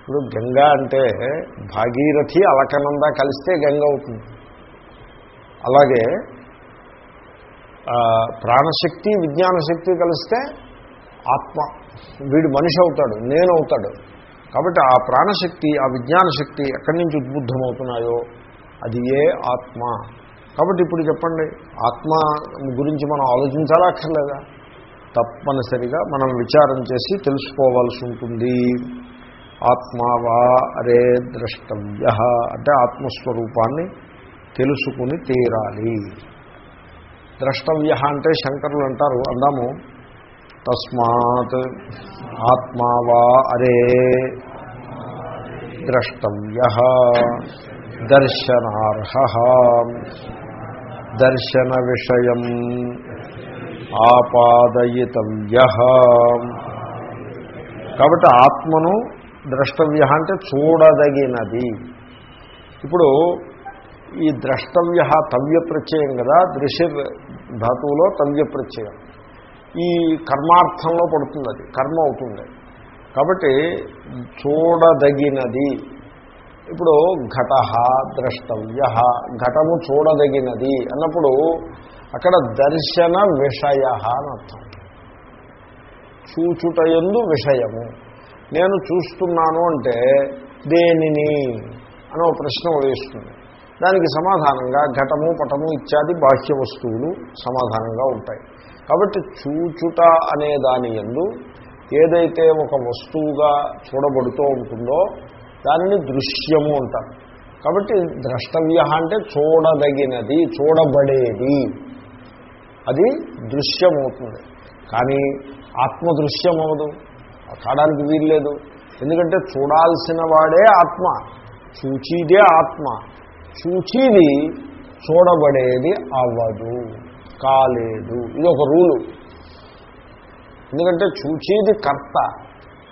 ఇప్పుడు గంగా అంటే భాగీరథి అలకనంద కలిస్తే గంగ అవుతుంది. అలాగే ప్రాణశక్తి విజ్ఞాన శక్తి కలిస్తే ఆత్మ. వీడు మనిషి అవుతాడు నేను అవుతాడు. కాబట్టి ఆ ప్రాణశక్తి ఆ విజ్ఞాన శక్తి ఎక్కడి నుంచి ఉద్బుద్ధమవుతున్నాయో అది ఏ ఆత్మ. కాబట్టి ఇప్పుడు చెప్పండి ఆత్మ గురించి మనం ఆలోచించాలా అక్కర్లేదా తప్పనిసరిగా మనం విచారం చేసి తెలుసుకోవాల్సి ఉంటుంది. ఆత్మావా అరే ద్రష్టవ్య అంటే ఆత్మస్వరూపాన్ని తెలుసుకుని తీరాలి. ద్రష్టవ్య అంటే శంకరులు అంటారు అందాము. తస్మాత్ ఆత్మావా అరే ద్రష్టవ్య దర్శనార్హ. దర్శన విషయం ఆపాదయితవ్య. కాబట్టి ఆత్మను ద్రష్టవ్య అంటే చూడదగినది. ఇప్పుడు ఈ ద్రష్టవ్య తవ్య ప్రత్యయం కదా దృశ్య ధాతువులో తవ్య ప్రత్యయం ఈ కర్మార్థంలో పడుతుంది అది కర్మ అవుతుంది. కాబట్టి చూడదగినది. ఇప్పుడు ఘట ద్రష్టవ్య ఘటము చూడదగినది అన్నప్పుడు అక్కడ దర్శన విషయ అని అర్థం. చూచుటయందు విషయము. నేను చూస్తున్నాను అంటే దేనిని అని ఒక ప్రశ్న ఉదయిస్తుంది. దానికి సమాధానంగా ఘటము పటము ఇత్యాది బాహ్య వస్తువులు సమాధానంగా ఉంటాయి. కాబట్టి చూచుట అనే దాని ఎందు ఏదైతే ఒక వస్తువుగా చూడబడుతూ ఉంటుందో దానిని దృశ్యము అంటారు. కాబట్టి ద్రష్టవ్య అంటే చూడదగినది చూడబడేది. అది దృశ్యమవుతుంది. కానీ ఆత్మ కాడానికి వీల్లేదు ఎందుకంటే చూడాల్సిన వాడే ఆత్మ. చూచిదే ఆత్మ. చూచిది చూడబడేది అవ్వదు కాలేదు. ఇది ఒక రూలు. ఎందుకంటే చూచేది కర్త.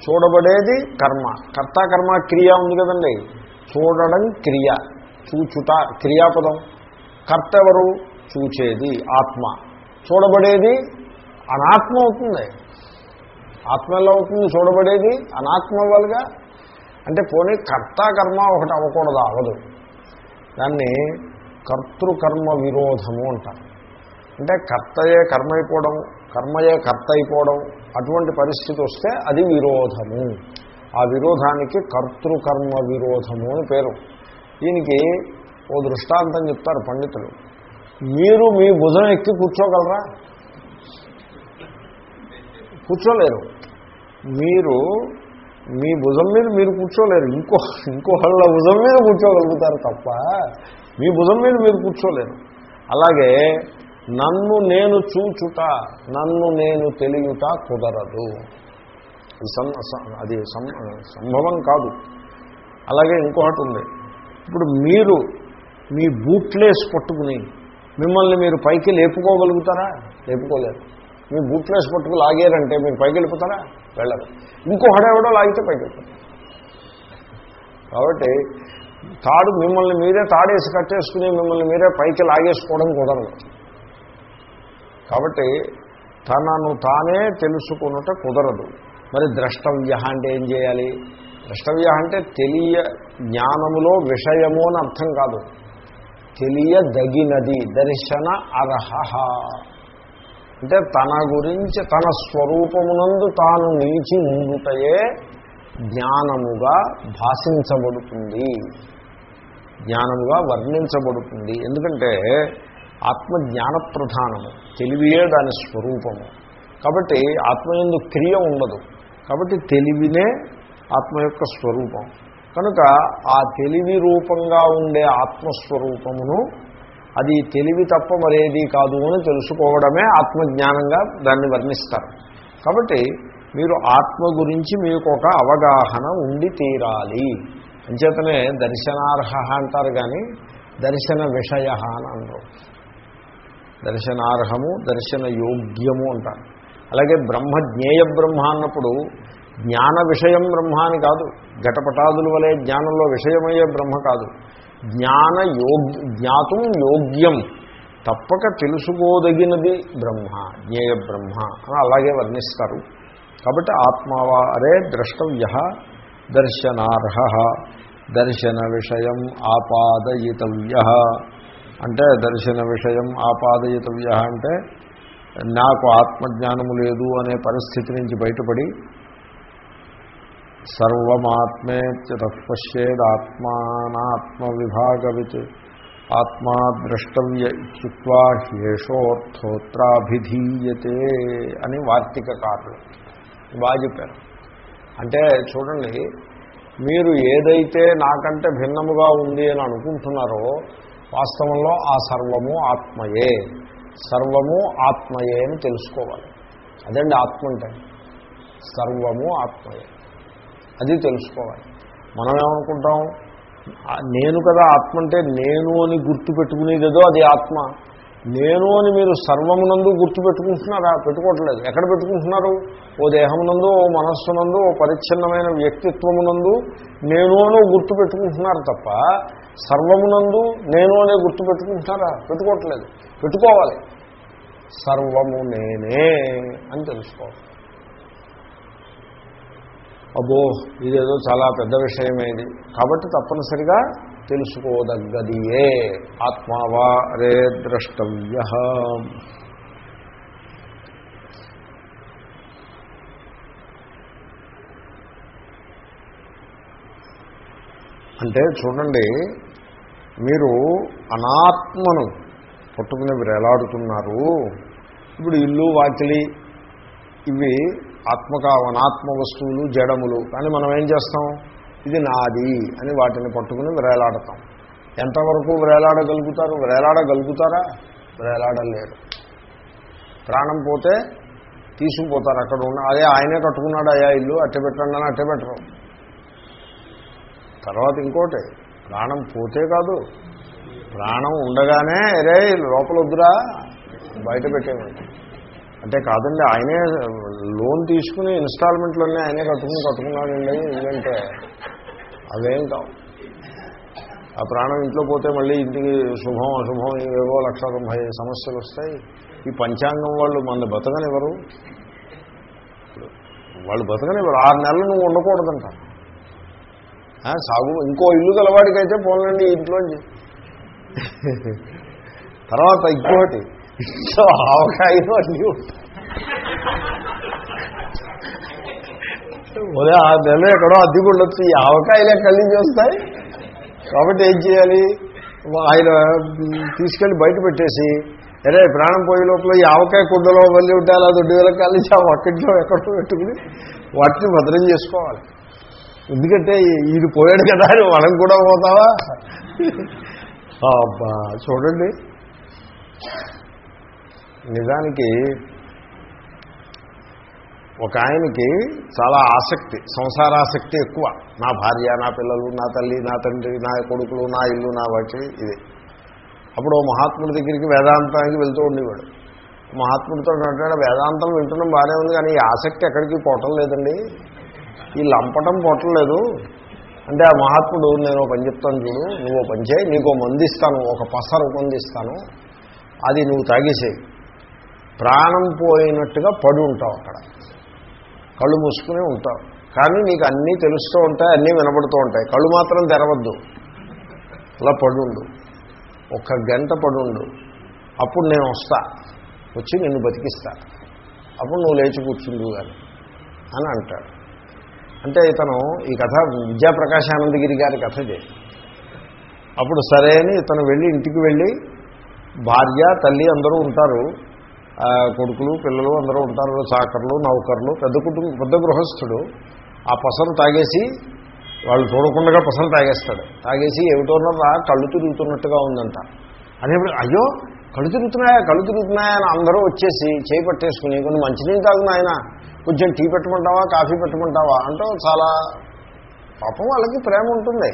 చూడబడేది కర్మ. కర్త కర్మ క్రియ ఉంది కదండి. చూడడం క్రియ. చూచుట క్రియాపదం. కర్త ఎవరు? చూచేది ఆత్మ. చూడబడేది అనాత్మ అవుతుంది. ఆత్మ ఎలా అవుతుంది చూడబడేది అనాత్మ వల్లగా అంటే పోనీ కర్త కర్మ ఒకటి అవ్వకూడదు? అవ్వదు. దాన్ని కర్తృకర్మ విరోధము అంటారు. అంటే కర్తయే కర్మ అయిపోవడం కర్మయే కర్త అయిపోవడం అటువంటి పరిస్థితి వస్తే అది విరోధము. ఆ విరోధానికి కర్తృకర్మ విరోధము అని పేరు. దీనికి ఓ దృష్టాంతం చెప్తారు పండితులు. మీరు మీ భుజం ఎక్కి కూర్చోగలరా? కూర్చోలేరు. మీరు మీ భుజం మీద మీరు కూర్చోలేరు. ఇంకో ఇంకో భుజం మీద కూర్చోగలుగుతారు తప్ప మీ భుజం మీద మీరు కూర్చోలేరు. అలాగే నన్ను నేను చూచుట నన్ను నేను తెలియట కుదరదు. సం అది సంభవం కాదు. అలాగే ఇంకొకటి ఉంది. ఇప్పుడు మీరు మీ బూట్లేస్ పట్టుకుని మిమ్మల్ని మీరు పైకి లేపుకోగలుగుతారా? లేపుకోలేరు. మీ బూట్లేస్ పట్టుకు లాగారంటే మీరు పైకి వెళ్ళిపోతారా? వెళ్ళరు ఇంకొకడెవడో లాగితే పైకి కాబట్టి తాడు మిమ్మల్ని మీరే తాడేసి కట్టేసుకుని మిమ్మల్ని మీరే పైకి లాగేసుకోవడం కుదరదు. కాబట్టి తనను తానే తెలుసుకున్నట కుదరదు. మరి ద్రష్టవ్య అంటే ఏం చేయాలి? ద్రష్టవ్య అంటే తెలియ జ్ఞానములో విషయము అని అర్థం కాదు. తెలియదగినది దర్శన అర్హ అంటే తన గురించి తన స్వరూపమునందు తాను నిలిచి ఉండుటయే జ్ఞానముగా భాషించబడుతుంది. జ్ఞానముగా వర్ణించబడుతుంది. ఎందుకంటే ఆత్మ జ్ఞాన ప్రధానము తెలివియే దాని స్వరూపము. కాబట్టి ఆత్మ ఎందు క్రియ ఉండదు. కాబట్టి తెలివినే ఆత్మ యొక్క స్వరూపం. కనుక ఆ తెలివి రూపంగా ఉండే ఆత్మస్వరూపమును అది తెలివి తప్ప మరేది కాదు అని తెలుసుకోవడమే ఆత్మజ్ఞానంగా దాన్ని వర్ణిస్తారు. కాబట్టి మీరు ఆత్మ గురించి మీకు ఒక అవగాహన ఉండి తీరాలి. అంచేతనే దర్శనార్హ అంటారు కానీ దర్శన విషయ అని అనరు. దర్శనార్హము దర్శన యోగ్యము అంటారు. అలాగే బ్రహ్మ జ్ఞేయ బ్రహ్మ అన్నప్పుడు జ్ఞాన విషయం బ్రహ్మ అని కాదు. ఘటపటాదుల వలె జ్ఞానంలో విషయమయ్యే బ్రహ్మ కాదు. జ్ఞాన యోగ్ జ్ఞాతం యోగ్యం. తప్పక తెలుసుకోదగినది బ్రహ్మ జ్ఞేయ బ్రహ్మ అని అలాగే వర్ణిస్తారు. కాబట్టి ఆత్మావా అరే ద్రష్టవ్య దర్శనార్హ దర్శన విషయం ఆపాదయితవ్య. అంటే దర్శన విషయం ఆపాదయితవ్య అంటే నాకు ఆత్మజ్ఞానము లేదు అనే పరిస్థితి నుంచి బయటపడి సర్వమాత్మేత్యతపశ్యేదాత్మానాత్మవిభాగవిత్ ఆత్మా ద్రష్టవ్య ఇత్యుక్వా హ్యేషోర్థోత్రాభిధీయతే అని వార్తికకారులు బాగా చెప్పారు. అంటే చూడండి మీరు ఏదైతే నాకంటే భిన్నముగా ఉంది అని అనుకుంటున్నారో వాస్తవంలో ఆ సర్వము ఆత్మయే. సర్వము ఆత్మయే అని తెలుసుకోవాలి. అదండి ఆత్మ అంటే. సర్వము ఆత్మయే. అది తెలుసుకోవాలి. మనం ఏమనుకుంటాం నేను కదా ఆత్మ అంటే నేను అని గుర్తు పెట్టుకునేదేదో అది ఆత్మ. నేను అని మీరు సర్వమునందు గుర్తు పెట్టుకుంటున్నారా? పెట్టుకోవట్లేదు. ఎక్కడ పెట్టుకుంటున్నారు? ఓ దేహమునందు ఓ మనస్సునందు ఓ పరిచ్ఛిన్నమైన వ్యక్తిత్వమునందు నేను అని గుర్తు పెట్టుకుంటున్నారు తప్ప సర్వమునందు నేను అనే గుర్తు పెట్టుకుంటున్నారా? పెట్టుకోవట్లేదు. పెట్టుకోవాలి. సర్వము నేనే అని తెలుసుకోవాలి. అబ్బో ఇదేదో చాలా పెద్ద విషయమేది. కాబట్టి తప్పనిసరిగా తెలుసుకోదగ్గదియే. ఆత్మావా రే ద్రష్టవ్య. అంటే చూడండి మీరు అనాత్మను పట్టుకుని వేలాడుతున్నారు. ఇప్పుడు ఇల్లు వాకిలి ఇవి ఆత్మక అనాత్మ వస్తువులు జడములు. కానీ మనం ఏం చేస్తాం? ఇది నాది అని వాటిని పట్టుకుని విరేలాడతాం. ఎంతవరకు విరేలాడగలుగుతారు? విరేలాడగలుగుతారా? వేలాడలేరు ప్రాణం పోతే తీసుకుపోతారు అక్కడ ఉన్న అదే ఆయనే కట్టుకున్నాడు అయ్యా ఇల్లు అట్టె పెట్టండి అని అట్టె పెట్టరు. తర్వాత ఇంకోటి ప్రాణం పోతే కాదు ప్రాణం ఉండగానే రే లోపల వద్దురా బయట పెట్టేమండి అంటే కాదండి ఆయనే లోన్ తీసుకుని ఇన్స్టాల్మెంట్లోనే ఆయనే కట్టుకుని కట్టుకున్నాడండి. ఎందుకంటే అవేం కావు. ఆ ప్రాణం ఇంట్లో పోతే మళ్ళీ ఇంటికి శుభం అశుభం ఏవో లక్ష తొంభై సమస్యలు వస్తాయి. ఈ పంచాంగం వాళ్ళు మన బతకనివ్వరు. వాళ్ళు బతకనివ్వరు. ఆరు నెలలు నువ్వు ఉండకూడదంట. సాగు ఇంకో ఇల్లు గలవాడికైతే పోలండి ఇంట్లోంచి. తర్వాత ఇంకోటి. సో ఆవకాయలు అన్నీ ఉంటాయి. ఉదయం ఆ నెల ఎక్కడో అద్దెకుండొచ్చు ఈ ఆవకాయలే కలిగి వస్తాయి కాబట్టి ఏం చేయాలి? ఆయన తీసుకెళ్ళి బయట పెట్టేసి అరే ప్రాణం పోయే లోపల ఈ ఆవకాయ కుండలో మళ్ళీ ఉంటే అలా దొడ్డు వేల కలిసి ఆ ఒక్కట్లో ఎక్కడో పెట్టుకుని వాటిని భద్రం చేసుకోవాలి. ఎందుకంటే ఇది పోయాడు కదా అని మనం కూడా పోతావా? అబ్బా చూడండి. నిజానికి ఒక ఆయనకి చాలా ఆసక్తి సంసారాసక్తి ఎక్కువ. నా భార్య నా పిల్లలు నా తల్లి నా తండ్రి నా కొడుకులు నా ఇల్లు నా వాటి ఇది. అప్పుడు ఓ మహాత్ముడి దగ్గరికి వేదాంతానికి వెళ్తూ ఉండేవాడు. మహాత్ముడితో అంటాడు వేదాంతం వింటడం బాగానే ఉంది కానీ ఈ ఆసక్తి ఎక్కడికి పోవటం లేదండి. ఈ లంపటం పోవటం లేదు. అంటే ఆ మహాత్ముడు నేను పని చెప్తాను చూడు నువ్వు పని చేయి నీకు మంది ఇస్తాను ఒక పసరు మందు అది నువ్వు తాగేసేయి. ప్రాణం పోయినట్టుగా పడి ఉంటావు అక్కడ. కళ్ళు మూసుకునే ఉంటావు కానీ నీకు అన్నీ తెలుస్తూ ఉంటాయి అన్నీ వినపడుతూ ఉంటాయి. కళ్ళు మాత్రం తెరవద్దు. అలా పడుండు. ఒక్క గంట పడుండు. అప్పుడు నేను వస్తా. వచ్చి నిన్ను బతికిస్తా. అప్పుడు నువ్వు లేచి కూర్చుండు కానీ అని అంటాడు. అంటే ఇతను ఈ కథ విద్యాప్రకాశానందగిరి గారి కథ ఇది. అప్పుడు సరే అని ఇతను వెళ్ళి ఇంటికి వెళ్ళి భార్య తల్లి అందరూ ఉంటారు. కొడుకులు పిల్లలు అందరూ ఉంటారు. చాకర్లు నౌకర్లు పెద్ద కుటుంబం పెద్ద గృహస్థుడు. ఆ పసరు తాగేసి వాళ్ళు చూడకుండా పసరు తాగేస్తాడు. తాగేసి ఏమిటోనరా కళ్ళు తిరుగుతున్నట్టుగా ఉందంట. అనేప్పుడు అయ్యో కళ్ళు తిరుగుతున్నాయా కళ్ళు తిరుగుతున్నాయా అని అందరూ వచ్చేసి చేయి పట్టేసుకుని కొన్ని మంచినీళ్ళు తాగు ఆయన కొంచెం టీ పెట్టమంటావా కాఫీ పెట్టమంటావా? అంటూ చాలా పాపం వాళ్ళకి ప్రేమ ఉంటుంది.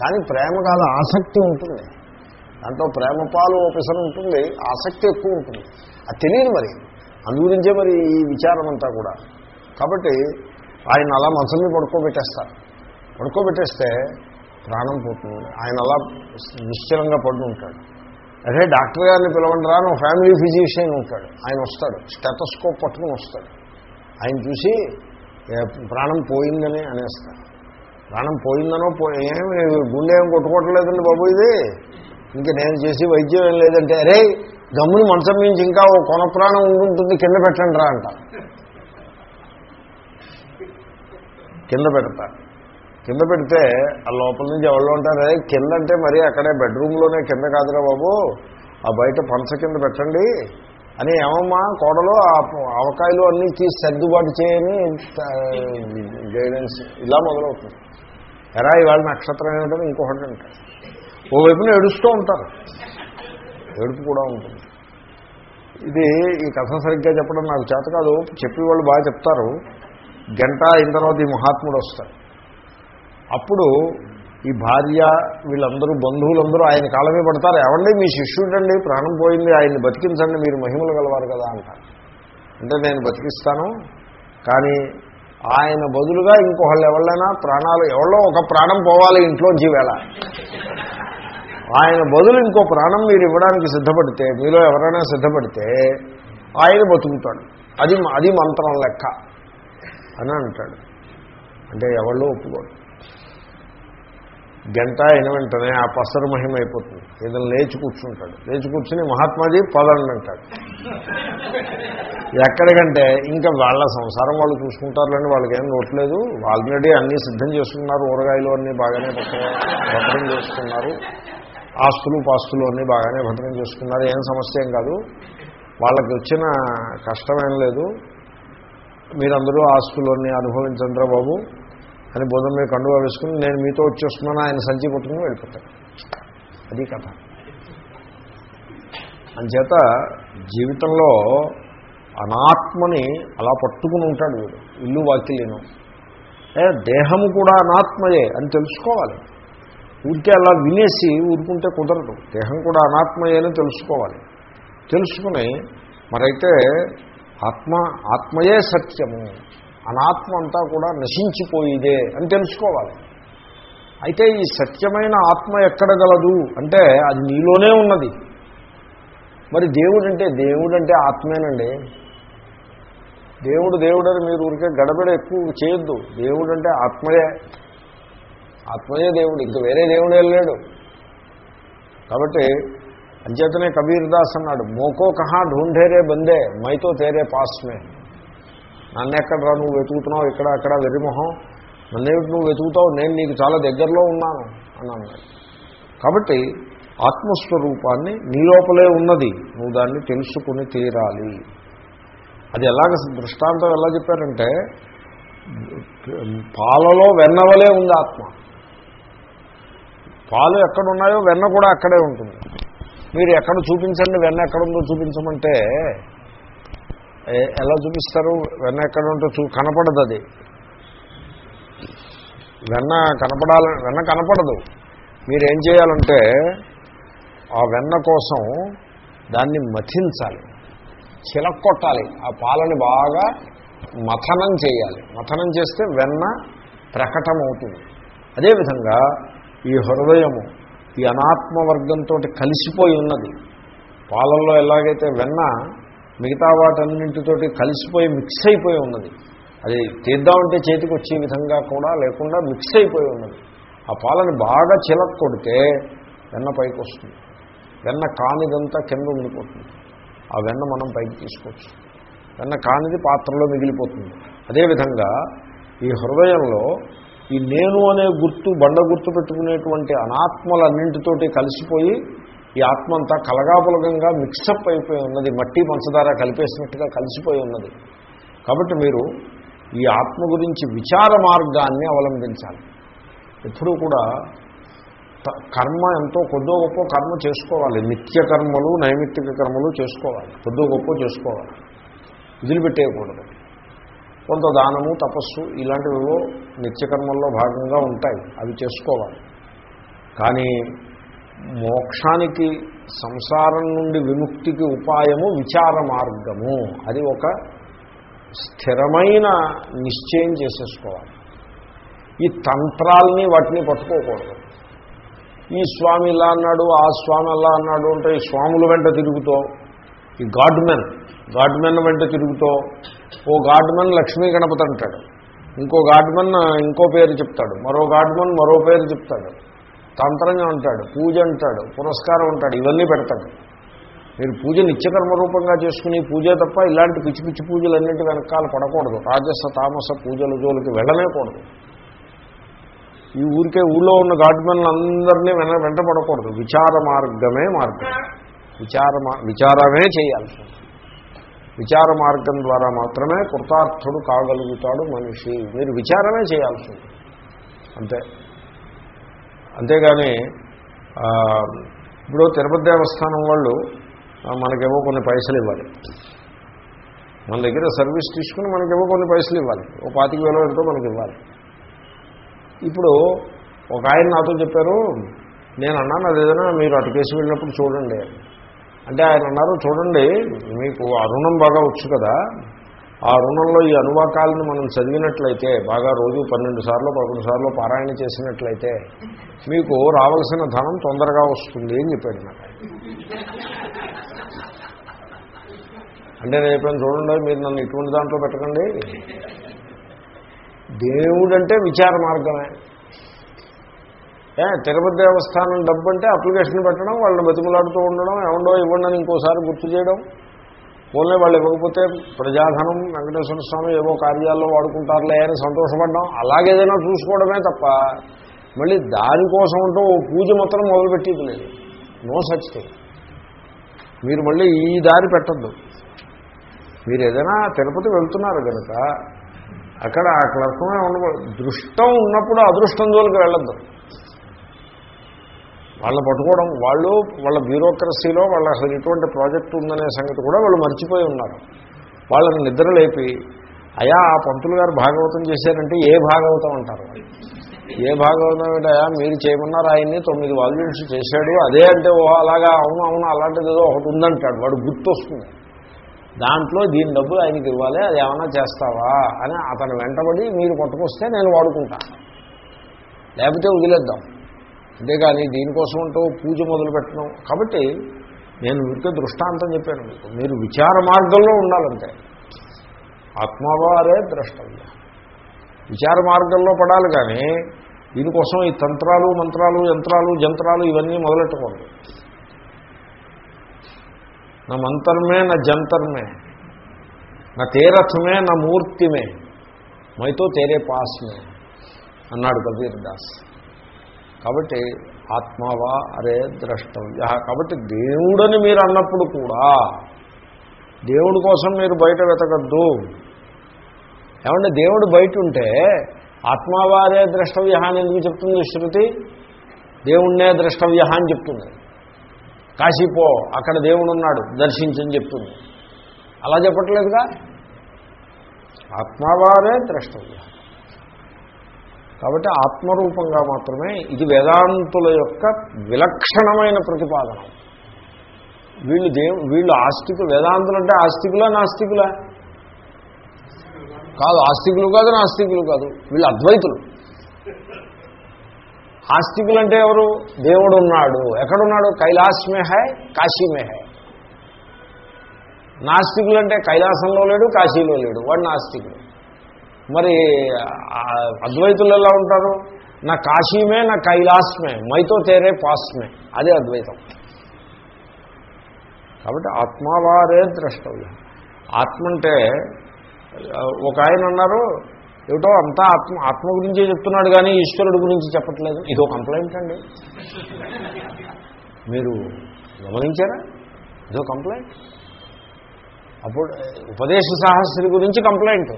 కానీ ప్రేమ కాదు ఆసక్తి ఉంటుంది. దాంట్లో ప్రేమ పాలు ఒకసారి ఉంటుంది. ఆసక్తి ఎక్కువ ఉంటుంది. అది తెలియదు మరి. అందుగురించే మరి ఈ విచారం అంతా కూడా. కాబట్టి ఆయన అలా మనసుని పడుకోబెట్టేస్తారు పడుకోబెట్టేస్తే ప్రాణం పోతుంది. ఆయన అలా నిశ్చలంగా పడి ఉంటాడు. అదే డాక్టర్ గారిని పిలవండి రాను ఫ్యామిలీ ఫిజిషియన్ ఉంటాడు. ఆయన వస్తాడు. స్టెటస్కోప్ పట్టుకుని వస్తాడు. ఆయన చూసి ప్రాణం పోయిందని అనేస్తాడు ప్రాణం పోయిందనో పోయి గుండె ఏం కొట్టుకోవట్లేదండి బాబు ఇది. ఇంక నేను చేసి వైద్యం ఏం లేదంటే అరే గమ్ముని మంచం నుంచి ఇంకా ఓ కొన ప్రాణం ఉండుంటుంది కింద పెట్టండి రా అంట. కింద పెడతా. కింద పెడితే ఆ లోపల నుంచి ఎవరు ఉంటారు? కింద అంటే మరీ అక్కడే బెడ్రూమ్లోనే కింద కాదురా బాబు. ఆ బయట పంచ కింద పెట్టండి. అని ఏమమ్మా కోడలో అవకాయలు అన్నీ తీసి సర్దుబాటు చేయని గైడెన్స్ ఇలా మొదలవుతుంది. ఎరా ఇవాళ నక్షత్రం ఏమిటని ఇంకొకటి అంటారు. ఓవైపున ఏడుస్తూ ఉంటారు. ఏడుపు కూడా ఉంటుంది. ఇది ఈ కథ సరిగ్గా చెప్పడం నాకు చేత కాదు. చెప్పి వాళ్ళు బాగా చెప్తారు. గంట అయిన తర్వాత ఈ మహాత్ముడు వస్తారు. అప్పుడు ఈ భార్య వీళ్ళందరూ బంధువులందరూ ఆయన కాలమే పడతారు. ఎవండి మీ శిష్యుడండి ప్రాణం పోయింది ఆయన్ని బతికించండి మీరు మహిమలు గలవారు కదా అంటారు. అంటే నేను బతికిస్తాను కానీ ఆయన బదులుగా ఇంకొకళ్ళు ఎవళ్ళైనా ప్రాణాలు ఎవరో ఒక ప్రాణం పోవాలి ఇంట్లోంచి వేళ. ఆయన బదులు ఇంకో ప్రాణం మీరు ఇవ్వడానికి సిద్ధపడితే మీలో ఎవరైనా సిద్ధపడితే ఆయన బతుకుతాడు. అది అది మంత్రం లెక్క అని అంటాడు. అంటే ఎవళ్ళు ఒప్పుకోడు గంట అయిన వెంటనే ఆ పసరు మహిమ అయిపోతుంది ఏదైనా లేచి కూర్చుంటాడు. లేచి కూర్చుని మహాత్మాజీ పదండి అంటాడు. ఎక్కడికంటే ఇంకా వాళ్ళ సంసారం వాళ్ళు చూసుకుంటారులేండి వాళ్ళకి ఏం నోట్లేదు ఆల్రెడీ అన్నీ సిద్ధం చేసుకున్నారు ఊరగాయలు అన్నీ బాగానే పక్కన భద్రం చేసుకున్నారు. ఆస్తులు పాస్తులు అన్నీ బాగానే భద్రం చేసుకున్నారు. ఏం సమస్య ఏం కాదు. వాళ్ళకి వచ్చిన కష్టమేం లేదు. మీరందరూ ఆస్తులన్నీ అనుభవించండి బాబు అని బోధం మీద కండువా వేసుకుని నేను మీతో వచ్చేస్తున్నాను ఆయన సంచి పట్టుకుని వెళ్ళిపోతాను అది కథ. అంచేత జీవితంలో అనాత్మని అలా పట్టుకుని ఉంటాడు వీడు. ఇల్లు వాకిలేను ఏ దేహము కూడా అనాత్మయే అని తెలుసుకోవాలి. ఊరికే అలా వినేసి ఊరుకుంటే కుదరదు. దేహం కూడా అనాత్మయే అని తెలుసుకోవాలి. తెలుసుకుని మరైతే ఆత్మ ఆత్మయే సత్యము. అనాత్మ అంతా కూడా నశించిపోయిదే అని తెలుసుకోవాలి. అయితే ఈ సత్యమైన ఆత్మ ఎక్కడ గలదు? అంటే అది నీలోనే ఉన్నది. మరి దేవుడు అంటే దేవుడు అంటే ఆత్మేనండి. దేవుడు దేవుడని మీరు ఊరికే గడబడ ఎక్కువ చేయొద్దు. దేవుడు అంటే ఆత్మయే. ఆత్మయే దేవుడు ఇంక వేరే దేవుడే లేడు. కాబట్టి అంచేతనే కబీర్ దాస్ అన్నాడు మోకో కహా ఢూంఢేరే బందే మైతో తేరే పాస్మే. నన్నెక్కడరా ఎక్కడ నువ్వు వెతుకుతున్నావు? ఇక్కడ అక్కడ వెర్రిమొహం నన్నేమిటి నువ్వు వెతుకుతావు? నేను నీకు చాలా దగ్గరలో ఉన్నాను. అన్నాను అన్నాడు. కాబట్టి ఆత్మస్వరూపాన్ని నీ లోపలే ఉన్నది. నువ్వు దాన్ని తెలుసుకుని తీరాలి. అది ఎలాగ దృష్టాంతం ఎలా చెప్పారంటే పాలలో వెన్నవలే ఉంది ఆత్మ. పాలు ఎక్కడున్నాయో వెన్న కూడా అక్కడే ఉంటుంది. మీరు ఎక్కడ చూపించండి వెన్న ఎక్కడుందో చూపించమంటే ఏ- ఎలా చూపిస్తారు? వెన్న ఎక్కడ ఉంటే చూ కనపడదు అది. వెన్న కనపడాల వెన్న కనపడదు. మీరేం చేయాలంటే ఆ వెన్న కోసం దాన్ని మథించాలి. చిలక్కొట్టాలి. ఆ పాలని బాగా మథనం చేయాలి. మథనం చేస్తే వెన్న ప్రకటమవుతుంది. అదేవిధంగా ఈ హృదయము ఈ అనాత్మవర్గంతో కలిసిపోయి ఉన్నది. పాలల్లో ఎలాగైతే వెన్న మిగతా వాటన్నింటితోటి కలిసిపోయి మిక్స్ అయిపోయి ఉన్నది. అది తీద్దామంటే చేతికి వచ్చే విధంగా కూడా లేకుండా మిక్స్ అయిపోయి ఉన్నది. ఆ పాలను బాగా చిలక కొడితే వెన్న పైకి వస్తుంది. వెన్న కానిదంతా కింద ఉండిపోతుంది. ఆ వెన్న మనం పైకి తీసుకోవచ్చు. వెన్న కానిది పాత్రలో మిగిలిపోతుంది. అదేవిధంగా ఈ హృదయంలో ఈ నేను అనే గుర్తు బండ గుర్తు పెట్టుకునేటువంటి అనాత్మలన్నింటితోటి కలిసిపోయి ఈ ఆత్మ అంతా కలగాపులగంగా మిక్సప్ అయిపోయి ఉన్నది మట్టి పంచదార కలిపేసినట్టుగా కలిసిపోయి ఉన్నది. కాబట్టి మీరు ఈ ఆత్మ గురించి విచార మార్గాన్ని అవలంబించాలి. ఎప్పుడూ కూడా కర్మ ఎంతో కొద్దో గొప్ప కర్మ చేసుకోవాలి. నిత్య కర్మలు నైమిత్తిక కర్మలు చేసుకోవాలి. కొద్దో గొప్ప చేసుకోవాలి. వదిలిపెట్టేయకూడదు కొంత దానము తపస్సు ఇలాంటివివో నిత్యకర్మల్లో భాగంగా ఉంటాయి. అవి చేసుకోవాలి. కానీ మోక్షానికి సంసారం నుండి విముక్తికి ఉపాయము విచార మార్గము. అది ఒక స్థిరమైన నిశ్చయం చేసేసుకోవాలి. ఈ తంత్రాల్ని వాటిని పట్టుకోకూడదు. ఈ స్వామి ఇలా అన్నాడు ఆ స్వామి అలా అన్నాడు అంటే ఈ స్వాముల వెంట తిరుగుతో ఈ గాడ్మెన్ గాడ్మెన్ వెంట తిరుగుతో ఓ గాడ్మెన్ లక్ష్మీ గణపతి అంటాడు. ఇంకో గాడ్మన్ ఇంకో పేరు చెప్తాడు. మరో గాడ్మన్ మరో పేరు చెప్తాడు. తంత్రంగా ఉంటాడు పూజ అంటాడు పురస్కారం ఉంటాడు ఇవన్నీ పెడతాడు. మీరు పూజ నిత్యకర్మ రూపంగా చేసుకుని పూజ తప్ప ఇలాంటి పిచ్చి పిచ్చి పూజలన్నింటి వెనకాల పడకూడదు. రాజస తామస పూజల జోలికి వెళ్ళనేకూడదు ఈ ఊరికే ఊళ్ళో ఉన్న గాడ్మెన్లు అందరినీ వెన వెంట పడకూడదు. విచార మార్గమే మార్గం. విచార విచారమే చేయాల్సింది. విచార మార్గం ద్వారా మాత్రమే కృతార్థుడు కాగలుగుతాడు మనిషి. మీరు విచారమే చేయాల్సి ఉంది అంతే. అంతేగాని ఇప్పుడు తిరుపతి దేవస్థానం వాళ్ళు ఆ, మనకేవో కొన్ని పైసలు ఇవ్వాలి. మన దగ్గర సర్వీస్ తీసుకుని మనకేవో కొన్ని పైసలు ఇవ్వాలి. ఓ పాతిక వేల ఎంతో మనకి ఇవ్వాలి. ఇప్పుడు ఒక ఆయన నాతో చెప్పారు నేను అన్నాను అది ఏదైనా మీరు అటు కేసు వెళ్ళినప్పుడు చూడండి అంటే ఆయన అన్నారు చూడండి మీకు ఆ రుణం బాగా వచ్చు కదా. ఆ రుణంలో ఈ అనువాకాలను మనం చదివినట్లయితే బాగా రోజు పన్నెండు సార్లు పదకొండు సార్లు పారాయణ చేసినట్లయితే మీకు రావాల్సిన ధనం తొందరగా వస్తుంది అని చెప్పాడు నాకు అంటే నేను చెప్పాను చూడండి మీరు నన్ను ఇటువంటి దాంట్లో పెట్టకండి. దేవుడంటే విచార మార్గమే. ఏ తిరుపతి దేవస్థానం డబ్బు అంటే అప్లికేషన్ పెట్టడం వాళ్ళని బతిమలాడుతూ ఉండడం ఏమండో ఇవ్వండి అని ఇంకోసారి గుర్తు చేయడం. పోలే వాళ్ళు ఇవ్వకపోతే ప్రజాధనం వెంకటేశ్వర స్వామి ఏవో కార్యాల్లో వాడుకుంటారులే అని సంతోషపడడం. అలాగేదైనా చూసుకోవడమే తప్ప మళ్ళీ దానికోసం అంటూ ఓ పూజ మొత్తం మొదలుపెట్టేది లేదు. No such thing. మీరు మళ్ళీ ఈ దారి పెట్టద్దు. మీరు ఏదైనా తిరుపతి వెళ్తున్నారు కనుక అక్కడ ఆ క్లర్కమే ఉండకూడదు. దృష్టం ఉన్నప్పుడు అదృష్టం జోలికి వెళ్ళద్దు. వాళ్ళని పట్టుకోవడం వాళ్ళు వాళ్ళ బ్యూరోక్రసీలో వాళ్ళ అసలు ఇటువంటి ప్రాజెక్ట్ ఉందనే సంగతి కూడా వాళ్ళు మర్చిపోయి ఉన్నారు. వాళ్ళని నిద్ర లేపి అయా ఆ పంతులు గారు భాగవతం చేశారంటే ఏ భాగవతం అంటారు? ఏ భాగవతం ఏంటయా మీరు చేయమన్నారు ఆయన్ని తొమ్మిది వాల్యూమ్స్ చేశాడు అదే అంటే ఓ అలాగా అవును అవును అలాంటిది ఏదో ఒకటి ఉందంటాడు వాడు గుర్తొస్తుంది. దాంట్లో దీని డబ్బులు ఆయనకి ఇవ్వాలి అది ఏమైనా చేస్తావా? అని అతను వెంటబడి మీరు పట్టుకొస్తే నేను వాడుకుంటాను లేకపోతే వదిలేద్దాం. అంతేగాని దీనికోసం అంటూ పూజ మొదలు పెట్టడం. కాబట్టి నేను వీరితో దృష్టాంతం చెప్పాను మీకు. మీరు విచార మార్గంలో ఉండాలంటే ఆత్మవారే ద్రష్టవ్య. విచార మార్గంలో పడాలి కానీ దీనికోసం ఈ తంత్రాలు మంత్రాలు యంత్రాలు జంత్రాలు ఇవన్నీ మొదలెట్టకూడదు నా మంతర్మే నా జంతర్మే. నా తీరథమే నా మూర్తిమే. మైతో తేరే పాస్మే అన్నాడు కబీర్ దాస్ కాబట్టి ఆత్మవా అరే ద్రష్టవ్య. కాబట్టి దేవుడని మీరు అన్నప్పుడు కూడా దేవుడి కోసం మీరు బయట వెతకద్దు. ఏమంటే దేవుడు బయట ఉంటే ఆత్మవారే ద్రష్టవ్య అని ఎందుకు చెప్తుంది శృతి? దేవుణ్ణే ద్రష్టవ్య అని చెప్తుంది. కాశీపో అక్కడ దేవుడు ఉన్నాడు దర్శించని చెప్తుంది. అలా చెప్పట్లేదుగా? ఆత్మవారే ద్రష్టవ్య. కాబట్టి ఆత్మరూపంగా మాత్రమే ఇది వేదాంతుల యొక్క విలక్షణమైన ప్రతిపాదన. వీళ్ళు దేవు వీళ్ళు ఆస్తికులు వేదాంతులు అంటే ఆస్తికులా నాస్తికులా? కాదు ఆస్తికులు కాదు నాస్తికులు కాదు. వీళ్ళు అద్వైతులు. ఆస్తికులు అంటే ఎవరు? దేవుడు ఉన్నాడు ఎక్కడున్నాడు? కైలాసమే హై కాశీమే హై నాస్తికులు అంటే కైలాసంలో లేడు కాశీలో లేడు. వాడు నాస్తికుడు. మరి అద్వైతులు ఎలా ఉంటారు? నా కాశీమే నా కైలాసమే మైతో తేరే పాస్మే. అదే అద్వైతం. కాబట్టి ఆత్మవారే ద్రష్టవ్యం. ఆత్మ అంటే ఒక ఆయన అన్నారు ఏమిటో అంతా ఆత్మ ఆత్మ గురించే చెప్తున్నాడు కానీ ఈశ్వరుడు గురించి చెప్పట్లేదు. ఇదో కంప్లైంట్ అండి. మీరు గమనించారా? ఇదో కంప్లైంట్ అప్పుడు ఉపదేశ సాహస్రి గురించి కంప్లైంట్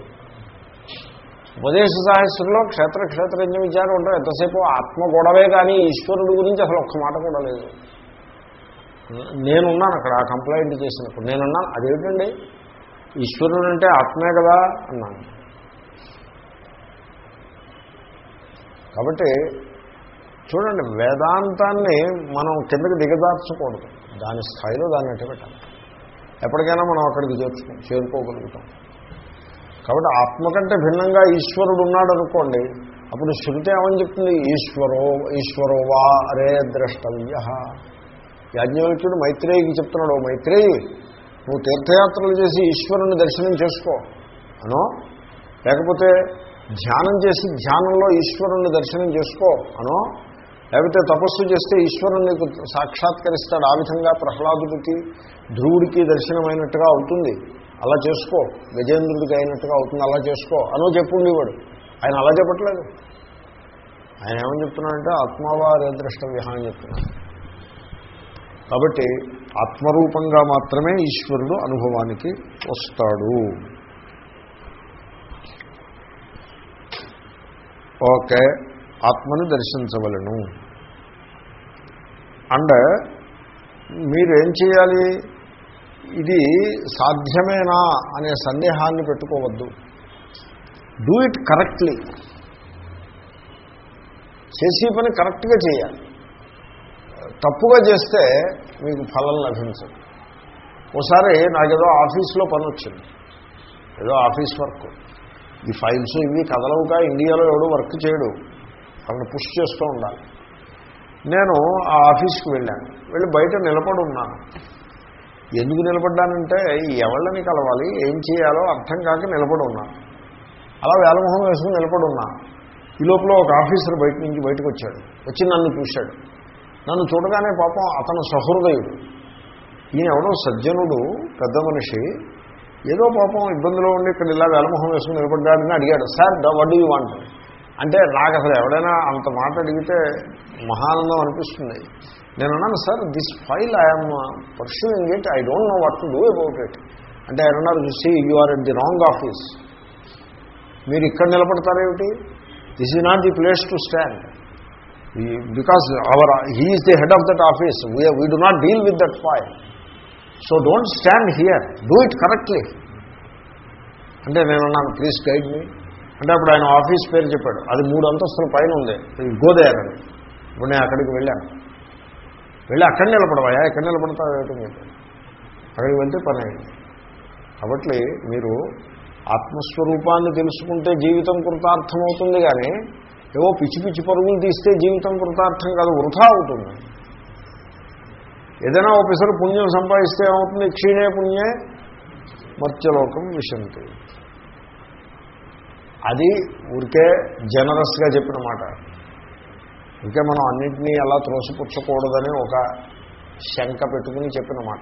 ఉపదేశ సాహస్రంలో క్షేత్ర క్షేత్రజ్ఞ విచారం ఉంటారు. ఎంతసేపు ఆత్మ గొడవే కానీ ఈశ్వరుడు గురించి అసలు ఒక్క మాట కూడా లేదు. నేనున్నాను అక్కడ ఆ కంప్లైంట్ చేసినప్పుడు. నేనున్నాను. అదేమిటండి? ఈశ్వరుడు అంటే ఆత్మే కదా అన్నాను. కాబట్టి చూడండి వేదాంతాన్ని మనం కిందకి దిగదార్చకూడదు దాని స్థాయిలో దాన్ని అట్టు పెట్టాలి ఎప్పటికైనా మనం అక్కడికి చేర్చుకో చేరుకోగలుగుతాం. కాబట్టి ఆత్మ కంటే భిన్నంగా ఈశ్వరుడు ఉన్నాడు అనుకోండి అప్పుడు శృతి ఏమని చెప్తుంది? ఈశ్వరో ఈశ్వరో వా అరే ద్రష్టవ్య. యాజ్ఞవల్క్యుడు మైత్రేయికి చెప్తున్నాడు "ఓ మైత్రేయి నువ్వు తీర్థయాత్రలు చేసి ఈశ్వరుని దర్శనం చేసుకో. అనో లేకపోతే ధ్యానం చేసి ధ్యానంలో ఈశ్వరుణ్ణి దర్శనం చేసుకో అనో లేకపోతే తపస్సు చేస్తే ఈశ్వరుని నీకు సాక్షాత్కరిస్తాడు ఆ విధంగా ప్రహ్లాదుడికి ధ్రువుడికి దర్శనమైనట్టుగా అవుతుంది. అలా చేసుకో. గజేంద్రుడికి అయినట్టుగా అవుతుంది అలా చేసుకో. అనో చెప్పుండేవాడు. ఆయన అలా చెప్పట్లేదు. ఆయన ఏమని చెప్తున్నాడంటే ఆత్మవారి ద్రష్టవ్య అని చెప్తున్నాడు. కాబట్టి ఆత్మరూపంగా మాత్రమే ఈశ్వరుడు అనుభవానికి వస్తాడు. ఓకే ఆత్మని దర్శించవలను. అండ్ మీరేం చేయాలి? ఇది సాధ్యమేనా అనే సందేహాన్ని పెట్టుకోవద్దు. డూ ఇట్ కరెక్ట్లీ చేసే పని కరెక్ట్గా చేయాలి. తప్పుగా చేస్తే మీకు ఫలం లభించదు. ఒకసారి నాకేదో ఆఫీస్లో పని వచ్చింది ఏదో ఆఫీస్ వర్క్. ఈ ఫైల్స్ ఇవి కదలవుగా ఇండియాలో ఎవడో వర్క్ చేయడు. వాళ్ళని పుష్ చేస్తూ ఉండాలి. నేను ఆ ఆఫీస్కి వెళ్ళాను. వెళ్ళి బయట నిలబడి ఉన్నాను ఎందుకు నిలబడ్డానంటే ఎవళ్ళని కలవాలి ఏం చేయాలో అర్థం కాక నిలబడి ఉన్నాను అలా వేలమోహం వేసుకుని నిలబడి ఉన్నాను ఈ లోపల ఒక ఆఫీసర్ బయట నుంచి బయటకు వచ్చాడు వచ్చి నన్ను చూశాడు. నన్ను చూడగానే పాపం అతను సహృదయుడు. ఈయన ఎవడో సజ్జనుడు పెద్ద మనిషి. ఏదో పాపం ఇబ్బందిలో ఉండి ఇక్కడ ఇలా వేలమోహం వేసుకుని నిలబడ్డాడని అడిగాడు. సార్ వడ్ యూ వాంట్ అంటే నాకు అసలు ఎవడైనా అంత మాట అడిగితే మహానందం అనిపిస్తుంది. నేను అన్నాను sir this file I'm pursuing it. I don't know what to do about it. అంటే ఆయన అన్నారు చూసి you are at the wrong office. మీరు ఇక్కడ నిలబడతారేమిటి this is not the place to stand. Because our he is the head of that office. We do not deal with that file. So don't stand here. Do it correctly. అంటే నేను అన్నాను please guide మీ. అంటే అప్పుడు ఆయన office పేరు చెప్పాడు. అది మూడు అంతస్తుల పైన ఉంది. గోదయారని ఇప్పుడు నేను అక్కడికి వెళ్ళాను. వెళ్ళి అక్కడ నిలబడవా ఎక్కడ నిలబడతావు? ఏమిటో మీకు అక్కడికి వెళ్తే పని అయింది. కాబట్టి మీరు ఆత్మస్వరూపాన్ని తెలుసుకుంటే జీవితం కృతార్థం అవుతుంది కానీ ఏవో పిచ్చి పిచ్చి పరుగులు తీస్తే జీవితం కృతార్థం కాదు వృధా అవుతుంది. ఏదైనా ఒకసారి పుణ్యం సంపాదిస్తే ఏమవుతుంది? క్షీణే పుణ్యే మర్త్యలోకం విషంతి అది ఊరికే జనరస్గా చెప్పిన మాట. ఇంకే మనం అన్నింటినీ అలా త్రోసిపుచ్చకూడదని ఒక శంక పెట్టుకుని చెప్పిన మాట.